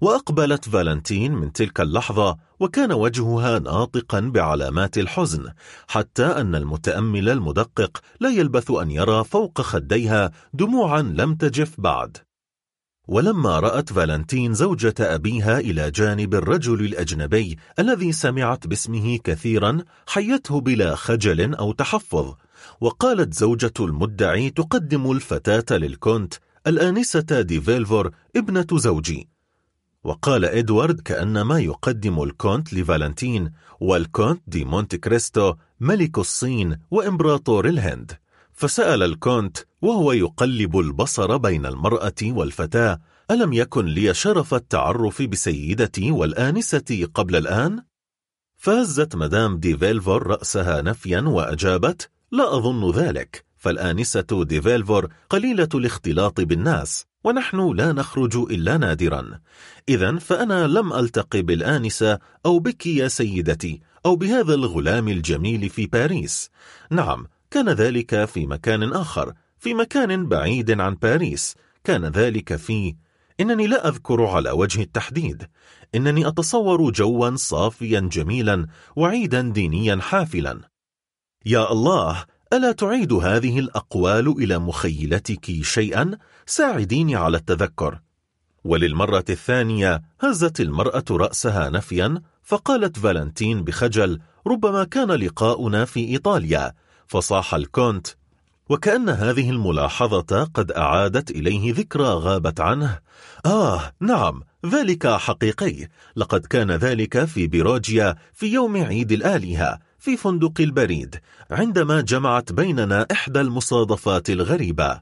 وأقبلت فالنتين من تلك اللحظة وكان وجهها ناطقا بعلامات الحزن حتى أن المتأمل المدقق لا يلبث أن يرى فوق خديها دموعا لم تجف بعد. ولما رأت فالنتين زوجة أبيها إلى جانب الرجل الأجنبي الذي سمعت باسمه كثيرا حيته بلا خجل أو تحفظ وقالت زوجة المدعي تقدم الفتاة للكونت الآنسة ديفيلفور ابنة زوجي. وقال إدوارد كأنما يقدم الكونت لفالنتين والكونت دي مونت كريستو ملك الصين وإمبراطور الهند فسأل الكونت وهو يقلب البصر بين المرأة والفتاة ألم يكن لي شرف التعرف بسيدتي والآنسة قبل الآن؟ فهزت مدام دي فيلفور رأسها نفيا وأجابت لا أظن ذلك فالآنسة دي فيلفور قليلة الاختلاط بالناس ونحن لا نخرج إلا نادرا. إذا فأنا لم ألتقي بالآنسة أو بك يا سيدتي أو بهذا الغلام الجميل في باريس. نعم كان ذلك في مكان آخر في مكان بعيد عن باريس. كان ذلك في إنني لا أذكر على وجه التحديد. إنني أتصور جوا صافيا جميلا وعيدا دينيا حافلا. يا الله! ألا تعيد هذه الأقوال إلى مخيلتك شيئا؟ ساعديني على التذكر. وللمرة الثانية هزت المرأة رأسها نفيا فقالت فالنتين بخجل ربما كان لقاؤنا في إيطاليا. فصاح الكونت وكأن هذه الملاحظة قد أعادت إليه ذكرى غابت عنه. آه نعم ذلك حقيقي. لقد كان ذلك في بيروجيا في يوم عيد الآلهة. في فندق البريد عندما جمعت بيننا إحدى المصادفات الغريبة.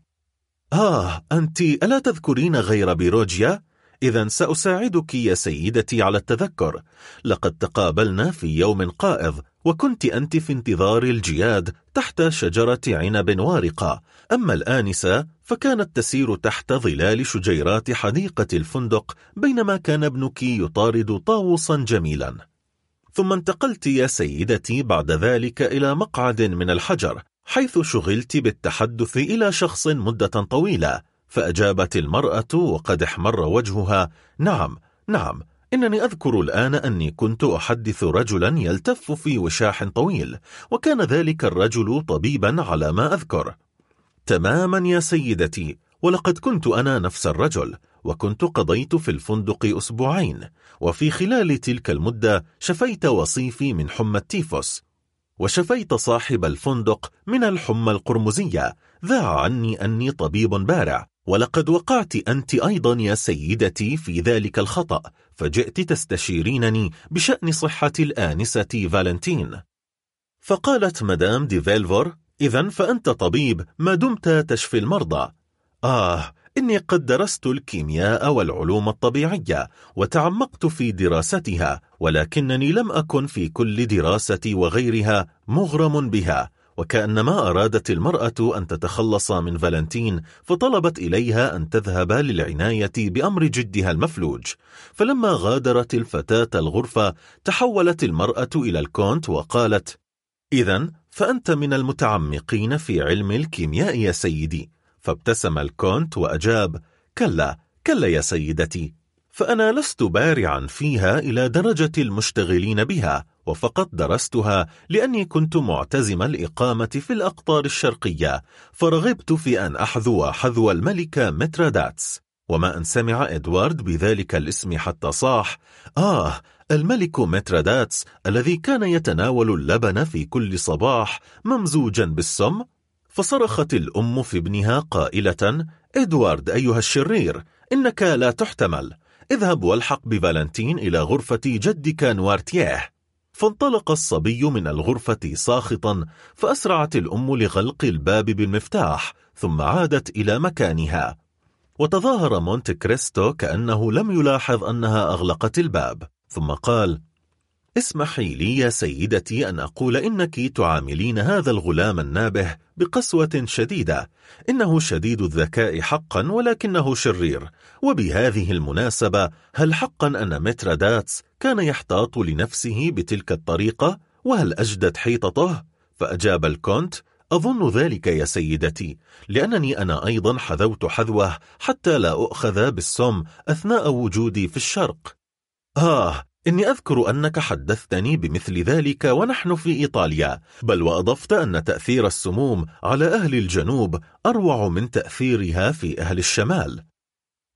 آه أنت ألا تذكرين غير بيروجيا؟ إذا سأساعدك يا سيدتي على التذكر. لقد تقابلنا في يوم قائض وكنت أنت في انتظار الجياد تحت شجرة عنب وارقة. أما الآنسة فكانت تسير تحت ظلال شجيرات حديقة الفندق بينما كان ابنك يطارد طاووسا جميلا. ثم انتقلت يا سيدتي بعد ذلك إلى مقعد من الحجر حيث شغلت بالتحدث إلى شخص مدة طويلة فأجابت المرأة وقد احمر وجهها نعم نعم إنني أذكر الآن أني كنت أحدث رجلا يلتف في وشاح طويل وكان ذلك الرجل طبيبا على ما أذكر. تماما يا سيدتي. ولقد كنت أنا نفس الرجل وكنت قضيت في الفندق أسبوعين وفي خلال تلك المدة شفيت وصيفي من حمى التيفوس وشفيت صاحب الفندق من الحمى القرمزية ذاع عني أني طبيب بارع ولقد وقعت أنت أيضا يا سيدتي في ذلك الخطأ فجئت تستشيرينني بشأن صحة الآنسة فالنتين. فقالت مدام دي فيلفور إذا فأنت طبيب ما دمت تشفي المرضى؟ آه إني قد درست الكيمياء والعلوم الطبيعية وتعمقت في دراستها ولكنني لم أكن في كل دراستي وغيرها مغرم بها وكأنما أرادت المرأة أن تتخلص من فالنتين فطلبت إليها أن تذهب للعناية بأمر جدها المفلوج. فلما غادرت الفتاة الغرفة تحولت المرأة إلى الكونت وقالت إذا فأنت من المتعمقين في علم الكيمياء يا سيدي فابتسم الكونت وأجاب كلا كلا يا سيدتي فأنا لست بارعا فيها إلى درجة المشتغلين بها وفقط درستها لأني كنت معتزم الإقامة في الأقطار الشرقية فرغبت في أن أحذو حذو الملكة متراداتس وما أن سمع إدوارد بذلك الاسم حتى صاح آه الملك متراداتس الذي كان يتناول اللبن في كل صباح ممزوجا بالسم فصرخت الأم في ابنها قائلة إدوارد أيها الشرير إنك لا تحتمل. اذهب والحق بفالنتين إلى غرفة جدك نوارتياه. فانطلق الصبي من الغرفة ساخطا فأسرعت الأم لغلق الباب بالمفتاح ثم عادت إلى مكانها. وتظاهر مونت كريستو كأنه لم يلاحظ أنها أغلقت الباب ثم قال اسمحي لي يا سيدتي أن أقول إنك تعاملين هذا الغلام النابه بقسوة شديدة. إنه شديد الذكاء حقا ولكنه شرير. وبهذه المناسبة هل حقا أن مترداتس كان يحتاط لنفسه بتلك الطريقة؟ وهل أجدت حيطته؟ فأجاب الكونت أظن ذلك يا سيدتي لأنني أنا أيضا حذوت حذوه حتى لا أؤخذ بالسم أثناء وجودي في الشرق. آه إني أذكر أنك حدثتني بمثل ذلك ونحن في إيطاليا بل وأضفت أن تأثير السموم على أهل الجنوب أروع من تأثيرها في أهل الشمال.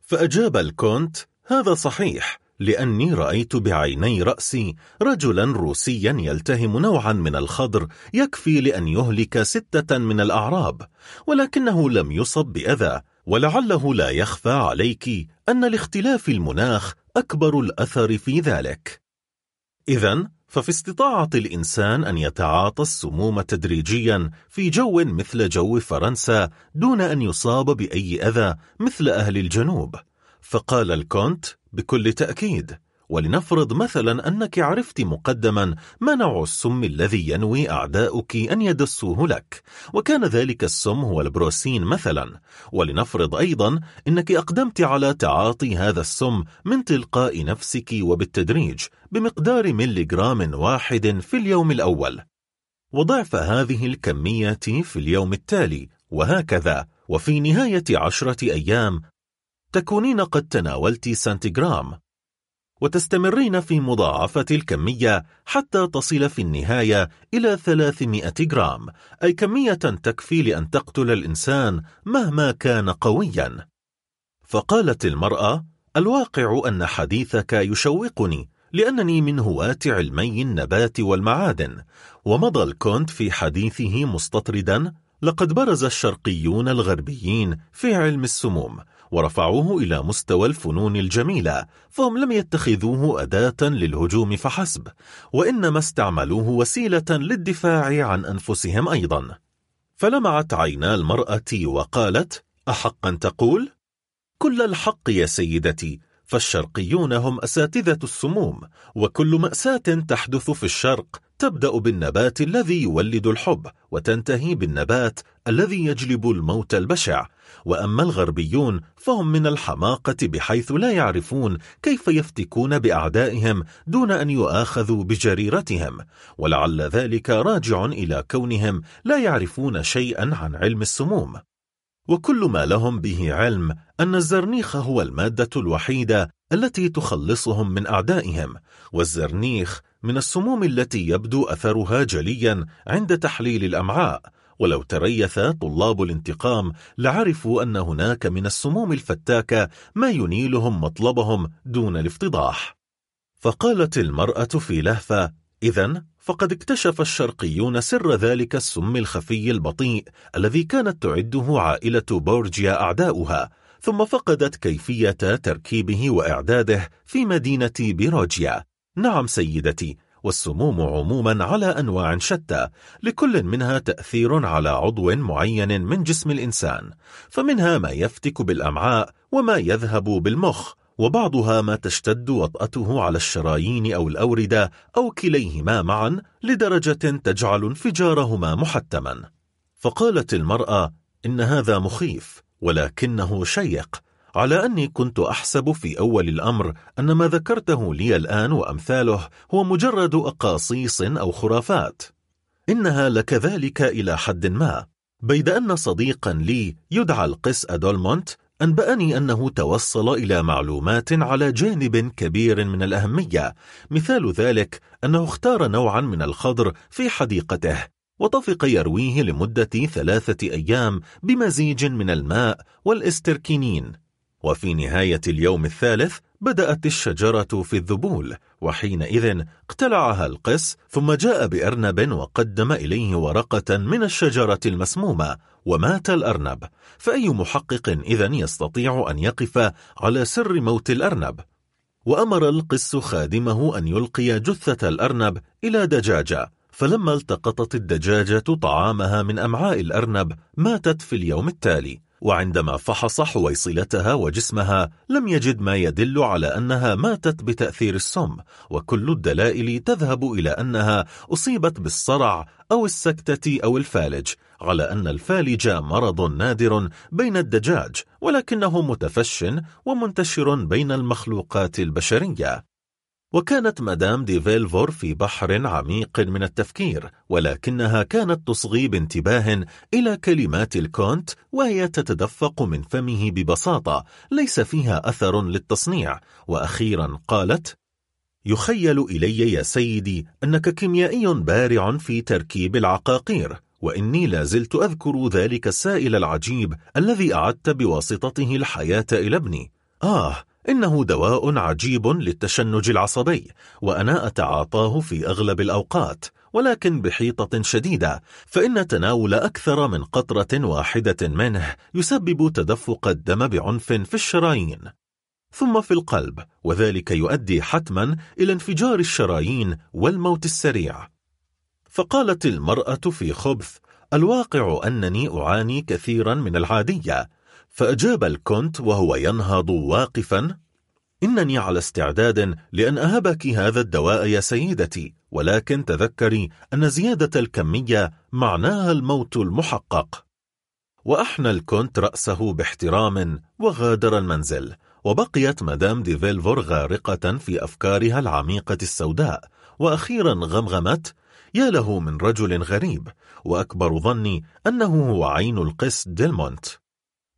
فأجاب الكونت هذا صحيح لأني رأيت بعيني رأسي رجلا روسيا يلتهم نوعا من الخضر يكفي لأن يهلك ستة من الأعراب ولكنه لم يصب بأذى ولعله لا يخفى عليك أن لاختلاف المناخ أكبر الأثر في ذلك. إذا ففي استطاعة الإنسان أن يتعاطى السموم تدريجيا في جو مثل جو فرنسا دون أن يصاب بأي أذى مثل أهل الجنوب. فقال الكونت بكل تأكيد ولنفرض مثلا أنك عرفت مقدما ما نوع السم الذي ينوي أعداؤك أن يدسوه لك وكان ذلك السم هو البروسين مثلا. ولنفرض أيضا أنك أقدمت على تعاطي هذا السم من تلقاء نفسك وبالتدريج بمقدار مليغرام واحد في اليوم الأول. وضعف هذه الكمية في اليوم التالي وهكذا. وفي نهاية عشرة أيام تكونين قد تناولت سنتيغرام. وتستمرين في مضاعفة الكمية حتى تصل في النهاية إلى 300 جرام. أي كمية تكفي لأن تقتل الإنسان مهما كان قويا. فقالت المرأة الواقع أن حديثك يشوقني لأنني من هواة علمي النبات والمعادن. ومضى الكونت في حديثه مستطردا لقد برز الشرقيون الغربيين في علم السموم ورفعوه إلى مستوى الفنون الجميلة فهم لم يتخذوه أداة للهجوم فحسب وإنما استعملوه وسيلة للدفاع عن أنفسهم أيضا فلمعت عينا المرأة وقالت أحقا تقول؟ كل الحق يا سيدتي فالشرقيون هم أساتذة السموم وكل مأساة تحدث في الشرق تبدأ بالنبات الذي يولد الحب وتنتهي بالنبات الذي يجلب الموت البشع. وأما الغربيون فهم من الحماقة بحيث لا يعرفون كيف يفتكون بأعدائهم دون أن يؤاخذوا بجريرتهم. ولعل ذلك راجع إلى كونهم لا يعرفون شيئا عن علم السموم. وكل ما لهم به علم أن الزرنيخ هو المادة الوحيدة التي تخلصهم من أعدائهم. والزرنيخ من السموم التي يبدو أثرها جليا عند تحليل الأمعاء. ولو تريث طلاب الانتقام لعرفوا أن هناك من السموم الفتاكة ما ينيلهم مطلبهم دون الافتضاح. فقالت المرأة في لهفة إذا فقد اكتشف الشرقيون سر ذلك السم الخفي البطيء الذي كانت تعده عائلة بورجيا أعداؤها ثم فقدت كيفية تركيبه وإعداده في مدينة بيروجيا. نعم سيدتي والسموم عموما على أنواع شتى لكل منها تأثير على عضو معين من جسم الإنسان فمنها ما يفتك بالأمعاء وما يذهب بالمخ وبعضها ما تشتد وطأته على الشرايين أو الأوردة أو كليهما معا لدرجة تجعل انفجارهما محتما. فقالت المرأة إن هذا مخيف ولكنه شيق على أني كنت أحسب في أول الأمر أن ما ذكرته لي الآن وأمثاله هو مجرد أقاصيص أو خرافات. إنها لكذلك إلى حد ما. بيد أن صديقا لي يدعى القس أدولمونت أنبأني أنه توصل إلى معلومات على جانب كبير من الأهمية. مثال ذلك أنه اختار نوعا من الخضر في حديقته وطفق يرويه لمدة ثلاثة أيام بمزيج من الماء والاستركينين. وفي نهاية اليوم الثالث بدأت الشجرة في الذبول وحينئذ اقتلعها القس ثم جاء بأرنب وقدم إليه ورقة من الشجرة المسمومة ومات الأرنب. فأي محقق إذن يستطيع أن يقف على سر موت الأرنب؟ وأمر القس خادمه أن يلقي جثة الأرنب إلى دجاجة. فلما التقطت الدجاجة طعامها من أمعاء الأرنب ماتت في اليوم التالي. وعندما فحص حويصلتها وجسمها لم يجد ما يدل على أنها ماتت بتأثير السم وكل الدلائل تذهب إلى أنها أصيبت بالصرع أو السكتة أو الفالج على أن الفالج مرض نادر بين الدجاج ولكنه متفش ومنتشر بين المخلوقات البشرية. وكانت مدام دي فيلفور في بحر عميق من التفكير ولكنها كانت تصغي بانتباه إلى كلمات الكونت وهي تتدفق من فمه ببساطة ليس فيها أثر للتصنيع. وأخيرا قالت يخيل إلي يا سيدي أنك كيميائي بارع في تركيب العقاقير وإني لازلت أذكر ذلك السائل العجيب الذي أعدت بواسطته الحياة إلى ابني. آه إنه دواء عجيب للتشنج العصبي وأنا أتعاطاه في أغلب الأوقات ولكن بحيطة شديدة فإن تناول أكثر من قطرة واحدة منه يسبب تدفق الدم بعنف في الشرايين. ثم في القلب وذلك يؤدي حتما إلى انفجار الشرايين والموت السريع. فقالت المرأة في خبث الواقع أنني أعاني كثيرا من العادية فأجاب الكونت وهو ينهض واقفا إنني على استعداد لأن أهبك هذا الدواء يا سيدتي ولكن تذكري أن زيادة الكمية معناها الموت المحقق. وأحنى الكونت رأسه باحترام وغادر المنزل وبقيت مدام دي فيلفور غارقة في أفكارها العميقة السوداء وأخيرا غمغمت يا له من رجل غريب وأكبر ظني أنه هو عين القس ديلمونت.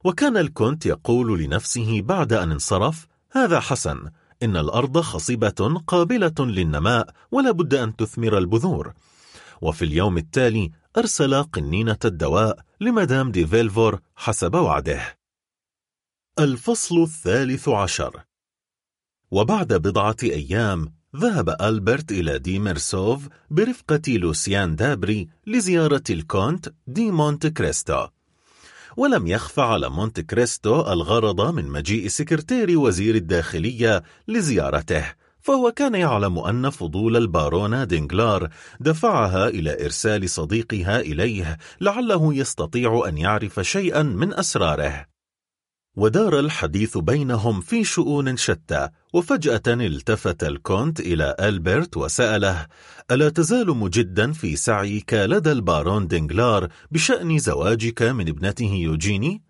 وكان الكونت يقول لنفسه بعد أن انصرف هذا حسن إن الأرض خصبة قابلة للنماء ولا بد أن تثمر البذور. وفي اليوم التالي أرسل قنينة الدواء لمدام دي فيلفور حسب وعده. الفصل الثالث عشر. وبعد بضعة أيام ذهب ألبرت إلى دي ميرسوف برفقة لوسيان دابري لزيارة الكونت دي مونت كريستو. ولم يخف على مونت كريستو الغرض من مجيء سكرتير وزير الداخلية لزيارته فهو كان يعلم أن فضول البارونة دينجلار دفعها إلى إرسال صديقها إليه لعله يستطيع أن يعرف شيئا من أسراره. ودار الحديث بينهم في شؤون شتى وفجأة التفت الكونت إلى ألبرت وسأله ألا تزال مجدا في سعيك لدى البارون دينجلار بشأن زواجك من ابنته يوجيني؟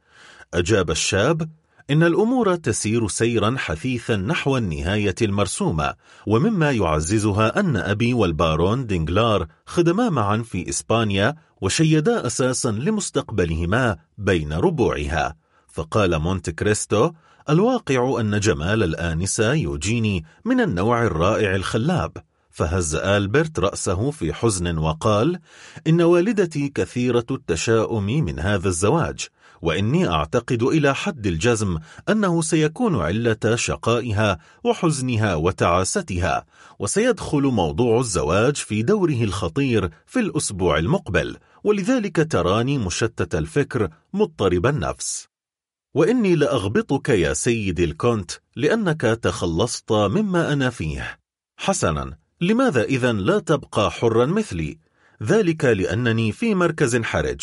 أجاب الشاب إن الأمور تسير سيرا حثيثا نحو النهاية المرسومة ومما يعززها أن أبي والبارون دينجلار خدما معا في إسبانيا وشيدا أساسا لمستقبلهما بين ربوعها فقال مونت كريستو الواقع أن جمال الآنسة يوجيني من النوع الرائع الخلاب. فهز آلبرت رأسه في حزن وقال إن والدتي كثيرة التشاؤم من هذا الزواج وإني أعتقد إلى حد الجزم أنه سيكون علة شقائها وحزنها وتعاستها وسيدخل موضوع الزواج في دوره الخطير في الأسبوع المقبل ولذلك تراني مشتت الفكر مضطرب النفس. وإني لأغبطك يا سيدي الكونت لأنك تخلصت مما أنا فيه. حسنا لماذا إذا لا تبقى حرا مثلي؟ ذلك لأنني في مركز حرج.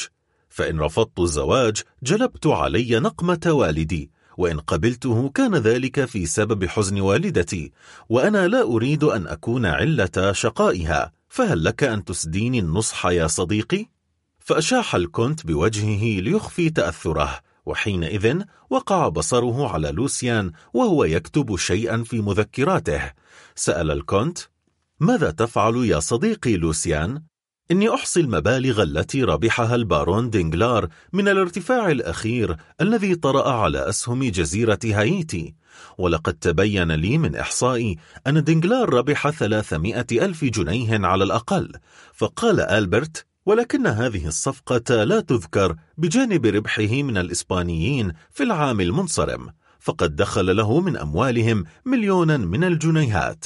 فإن رفضت الزواج جلبت علي نقمة والدي وإن قبلته كان ذلك في سبب حزن والدتي وأنا لا أريد أن أكون علة شقائها. فهل لك أن تسديني النصح يا صديقي؟ فأشاح الكونت بوجهه ليخفي تأثره. وحينئذ وقع بصره على لوسيان وهو يكتب شيئا في مذكراته. سأل الكونت ماذا تفعل يا صديقي لوسيان؟ إني أحصي المبالغ التي ربحها البارون دينجلار من الارتفاع الأخير الذي طرأ على أسهم جزيرة هايتي. ولقد تبين لي من إحصائي أن دينجلار ربح 300 ألف جنيه على الأقل. فقال ألبرت ولكن هذه الصفقة لا تذكر بجانب ربحه من الإسبانيين في العام المنصرم فقد دخل له من أموالهم مليونا من الجنيهات.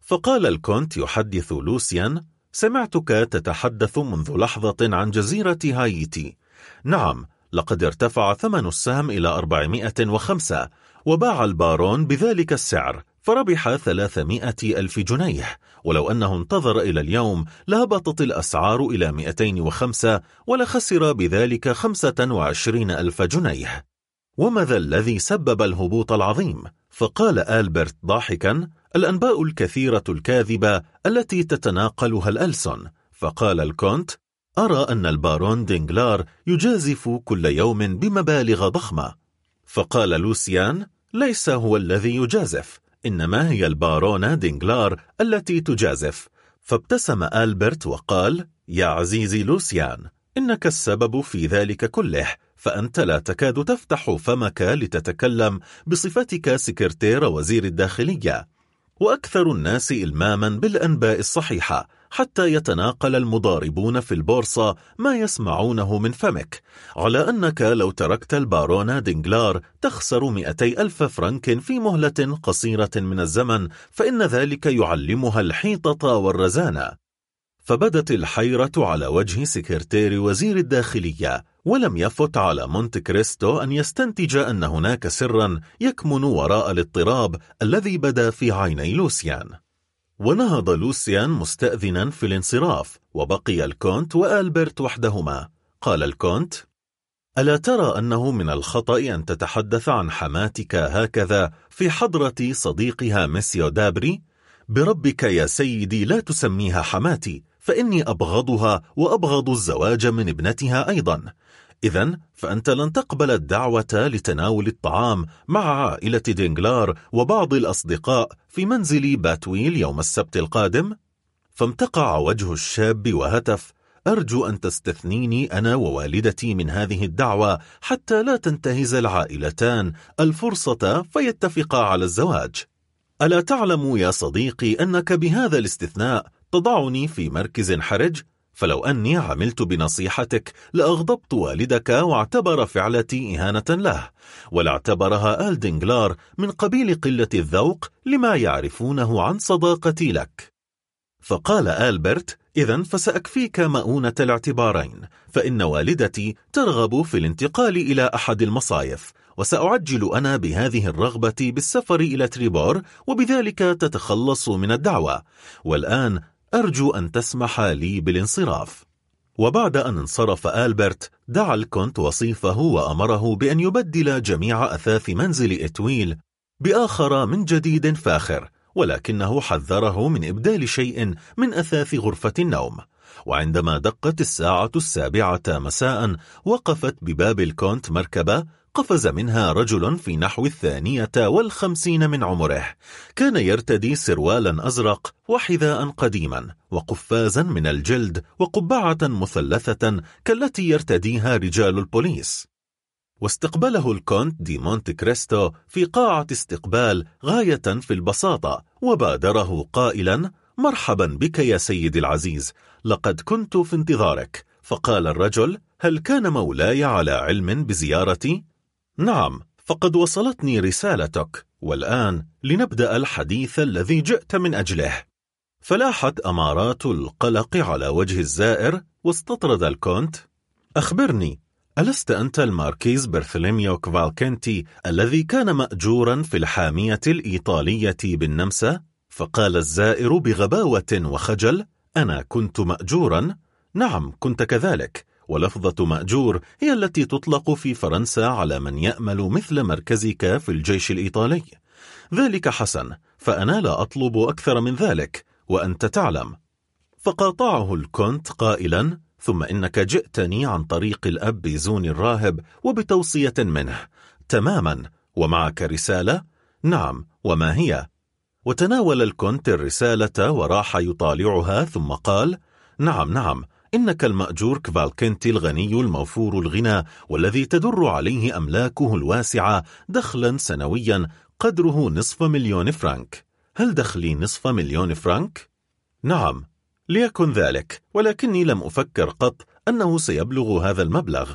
فقال الكونت يحدث لوسيان سمعتك تتحدث منذ لحظة عن جزيرة هايتي. نعم لقد ارتفع ثمن السهم إلى 405 وباع البارون بذلك السعر فربح ثلاثمائة ألف جنيه. ولو أنه انتظر إلى اليوم لهبطت الأسعار إلى 205 ولخسر بذلك 25 ألف جنيه. وما ذا الذي سبب الهبوط العظيم؟ فقال آلبرت ضاحكا الأنباء الكثيرة الكاذبة التي تتناقلها الألسن. فقال الكونت أرى أن البارون دينجلار يجازف كل يوم بمبالغ ضخمة. فقال لوسيان ليس هو الذي يجازف. إنما هي البارونة دينجلار التي تجازف. فابتسم ألبرت وقال يا عزيزي لوسيان إنك السبب في ذلك كله فأنت لا تكاد تفتح فمك لتتكلم بصفتك سكرتير وزير الداخلية. وأكثر الناس إلماما بالأنباء الصحيحة حتى يتناقل المضاربون في البورصة ما يسمعونه من فمك على أنك لو تركت البارونة دينجلار تخسر مئتي ألف فرنك في مهلة قصيرة من الزمن فإن ذلك يعلمها الحيطة والرزانة. فبدت الحيرة على وجه سكرتير وزير الداخلية ولم يفت على مونت كريستو أن يستنتج أن هناك سرا يكمن وراء الاضطراب الذي بدا في عيني لوسيان. ونهض لوسيان مستأذنا في الانصراف وبقي الكونت وآلبرت وحدهما قال الكونت ألا ترى أنه من الخطأ أن تتحدث عن حماتك هكذا في حضرة صديقها ميسيو دابري؟ بربك يا سيدي لا تسميها حماتي فإني أبغضها وأبغض الزواج من ابنتها أيضا إذا فأنت لن تقبل الدعوة لتناول الطعام مع عائلة دينجلار وبعض الأصدقاء في منزل بأوتويل يوم السبت القادم؟ فامتقع وجه الشاب وهتف أرجو أن تستثنيني أنا ووالدتي من هذه الدعوة حتى لا تنتهز العائلتان الفرصة فيتفقا على الزواج ألا تعلم يا صديقي أنك بهذا الاستثناء تضعني في مركز حرج فلو أني عملت بنصيحتك لأغضبت والدك واعتبر فعلتي إهانة له. ولاعتبرها آل دينجلار من قبيل قلة الذوق لما يعرفونه عن صداقتي لك. فقال آلبرت إذا فسأكفيك مؤونة الاعتبارين فإن والدتي ترغب في الانتقال إلى أحد المصايف وسأعجل أنا بهذه الرغبة بالسفر إلى تريبورت وبذلك تتخلص من الدعوة. والآن أرجو أن تسمح لي بالانصراف. وبعد أن انصرف آلبرت دعا الكونت وصيفه وأمره بأن يبدل جميع أثاث منزل أوتويل بآخر من جديد فاخر ولكنه حذره من إبدال شيء من أثاث غرفة النوم. وعندما دقت الساعة السابعة مساء وقفت بباب الكونت مركبة قفز منها رجل في نحو الثانية والخمسين من عمره. كان يرتدي سروالا أزرق وحذاء قديما وقفازا من الجلد وقبعة مثلثة كالتي يرتديها رجال البوليس. واستقبله الكونت دي مونت كريستو في قاعة استقبال غاية في البساطة وبادره قائلا مرحبا بك يا سيدي العزيز لقد كنت في انتظارك فقال الرجل هل كان مولاي على علم بزيارتي؟ نعم فقد وصلتني رسالتك والآن لنبدأ الحديث الذي جئت من أجله فلاحت أمارات القلق على وجه الزائر واستطرد الكونت أخبرني ألست أنت الماركيز برثليميو كفالكنتي الذي كان ماجورا في الحامية الإيطالية بالنمسا؟ فقال الزائر بغباوة وخجل أنا كنت مأجورا؟ نعم كنت كذلك ولفظة مأجور هي التي تطلق في فرنسا على من يأمل مثل مركزك في الجيش الإيطالي. ذلك حسن فأنا لا أطلب أكثر من ذلك وأنت تعلم. فقاطعه الكونت قائلا ثم إنك جئتني عن طريق الأب زون الراهب وبتوصية منه. تماما. ومعك رسالة؟ نعم. وما هي؟ وتناول الكونت الرسالة وراح يطالعها ثم قال نعم نعم. إنك المأجور كفالكنتي الغني الموفور الغنى والذي تدر عليه أملاكه الواسعة دخلا سنويا قدره نصف مليون فرنك هل دخلي نصف مليون فرنك؟ نعم ليكن ذلك ولكني لم أفكر قط أنه سيبلغ هذا المبلغ.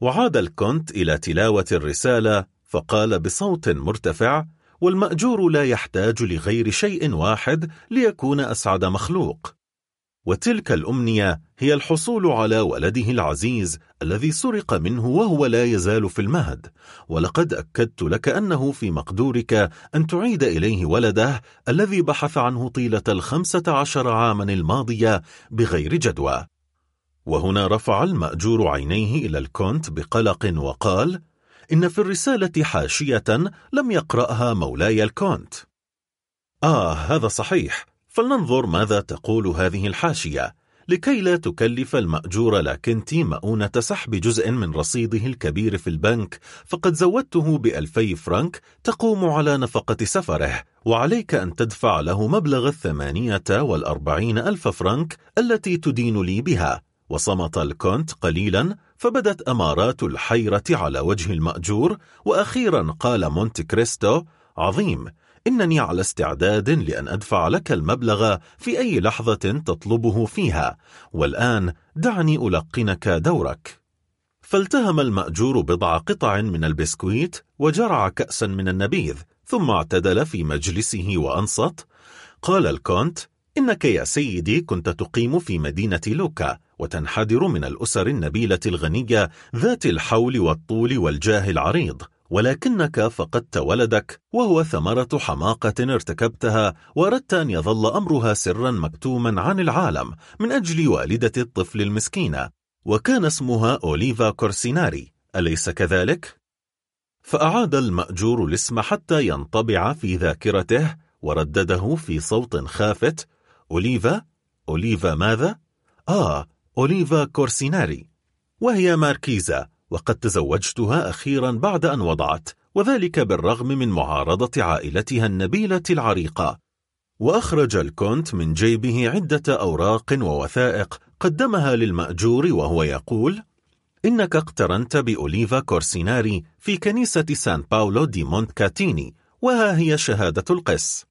وعاد الكونت إلى تلاوة الرسالة فقال بصوت مرتفع والمأجور لا يحتاج لغير شيء واحد ليكون أسعد مخلوق. وتلك الأمنية هي الحصول على ولده العزيز الذي سرق منه وهو لا يزال في المهد. ولقد أكدت لك أنه في مقدورك أن تعيد إليه ولده الذي بحث عنه طيلة الخمسة عشر عاما الماضية بغير جدوى. وهنا رفع الماجور عينيه إلى الكونت بقلق وقال إن في الرسالة حاشية لم يقرأها مولاي الكونت آه هذا صحيح. فلننظر ماذا تقول هذه الحاشية. لكي لا تكلف الماجور كفالكنتي مؤونة سحب جزء من رصيده الكبير في البنك فقد زودته بألفي فرنك تقوم على نفقة سفره وعليك أن تدفع له مبلغ الثمانية والأربعين ألف فرنك التي تدين لي بها. وصمت الكونت قليلا فبدت أمارات الحيرة على وجه الماجور وأخيرا قال مونت كريستو عظيم إنني على استعداد لأن أدفع لك المبلغ في أي لحظة تطلبه فيها والآن دعني ألقنك دورك. فالتهم الماجور بضع قطع من البسكويت وجرع كأسا من النبيذ ثم اعتدل في مجلسه وأنصت قال الكونت إنك يا سيدي كنت تقيم في مدينة لوكا وتنحدر من الأسر النبيلة الغنية ذات الحول والطول والجاه العريض. ولكنك فقدت ولدك وهو ثمرة حماقة ارتكبتها وأردت أن يظل أمرها سرا مكتوما عن العالم من أجل والدة الطفل المسكينة وكان اسمها أوليفا كورسيناري أليس كذلك؟ فأعاد المأجور الاسم حتى ينطبع في ذاكرته وردده في صوت خافت أوليفا؟ أوليفا ماذا؟ آه أوليفا كورسيناري وهي ماركيزا وقد تزوجتها أخيرا بعد أن وضعت وذلك بالرغم من معارضة عائلتها النبيلة العريقة. وأخرج الكونت من جيبه عدة أوراق ووثائق قدمها للماجور وهو يقول إنك اقترنت بأوليفا كورسيناري في كنيسة سان باولو دي مونت كاتيني وها هي شهادة القس.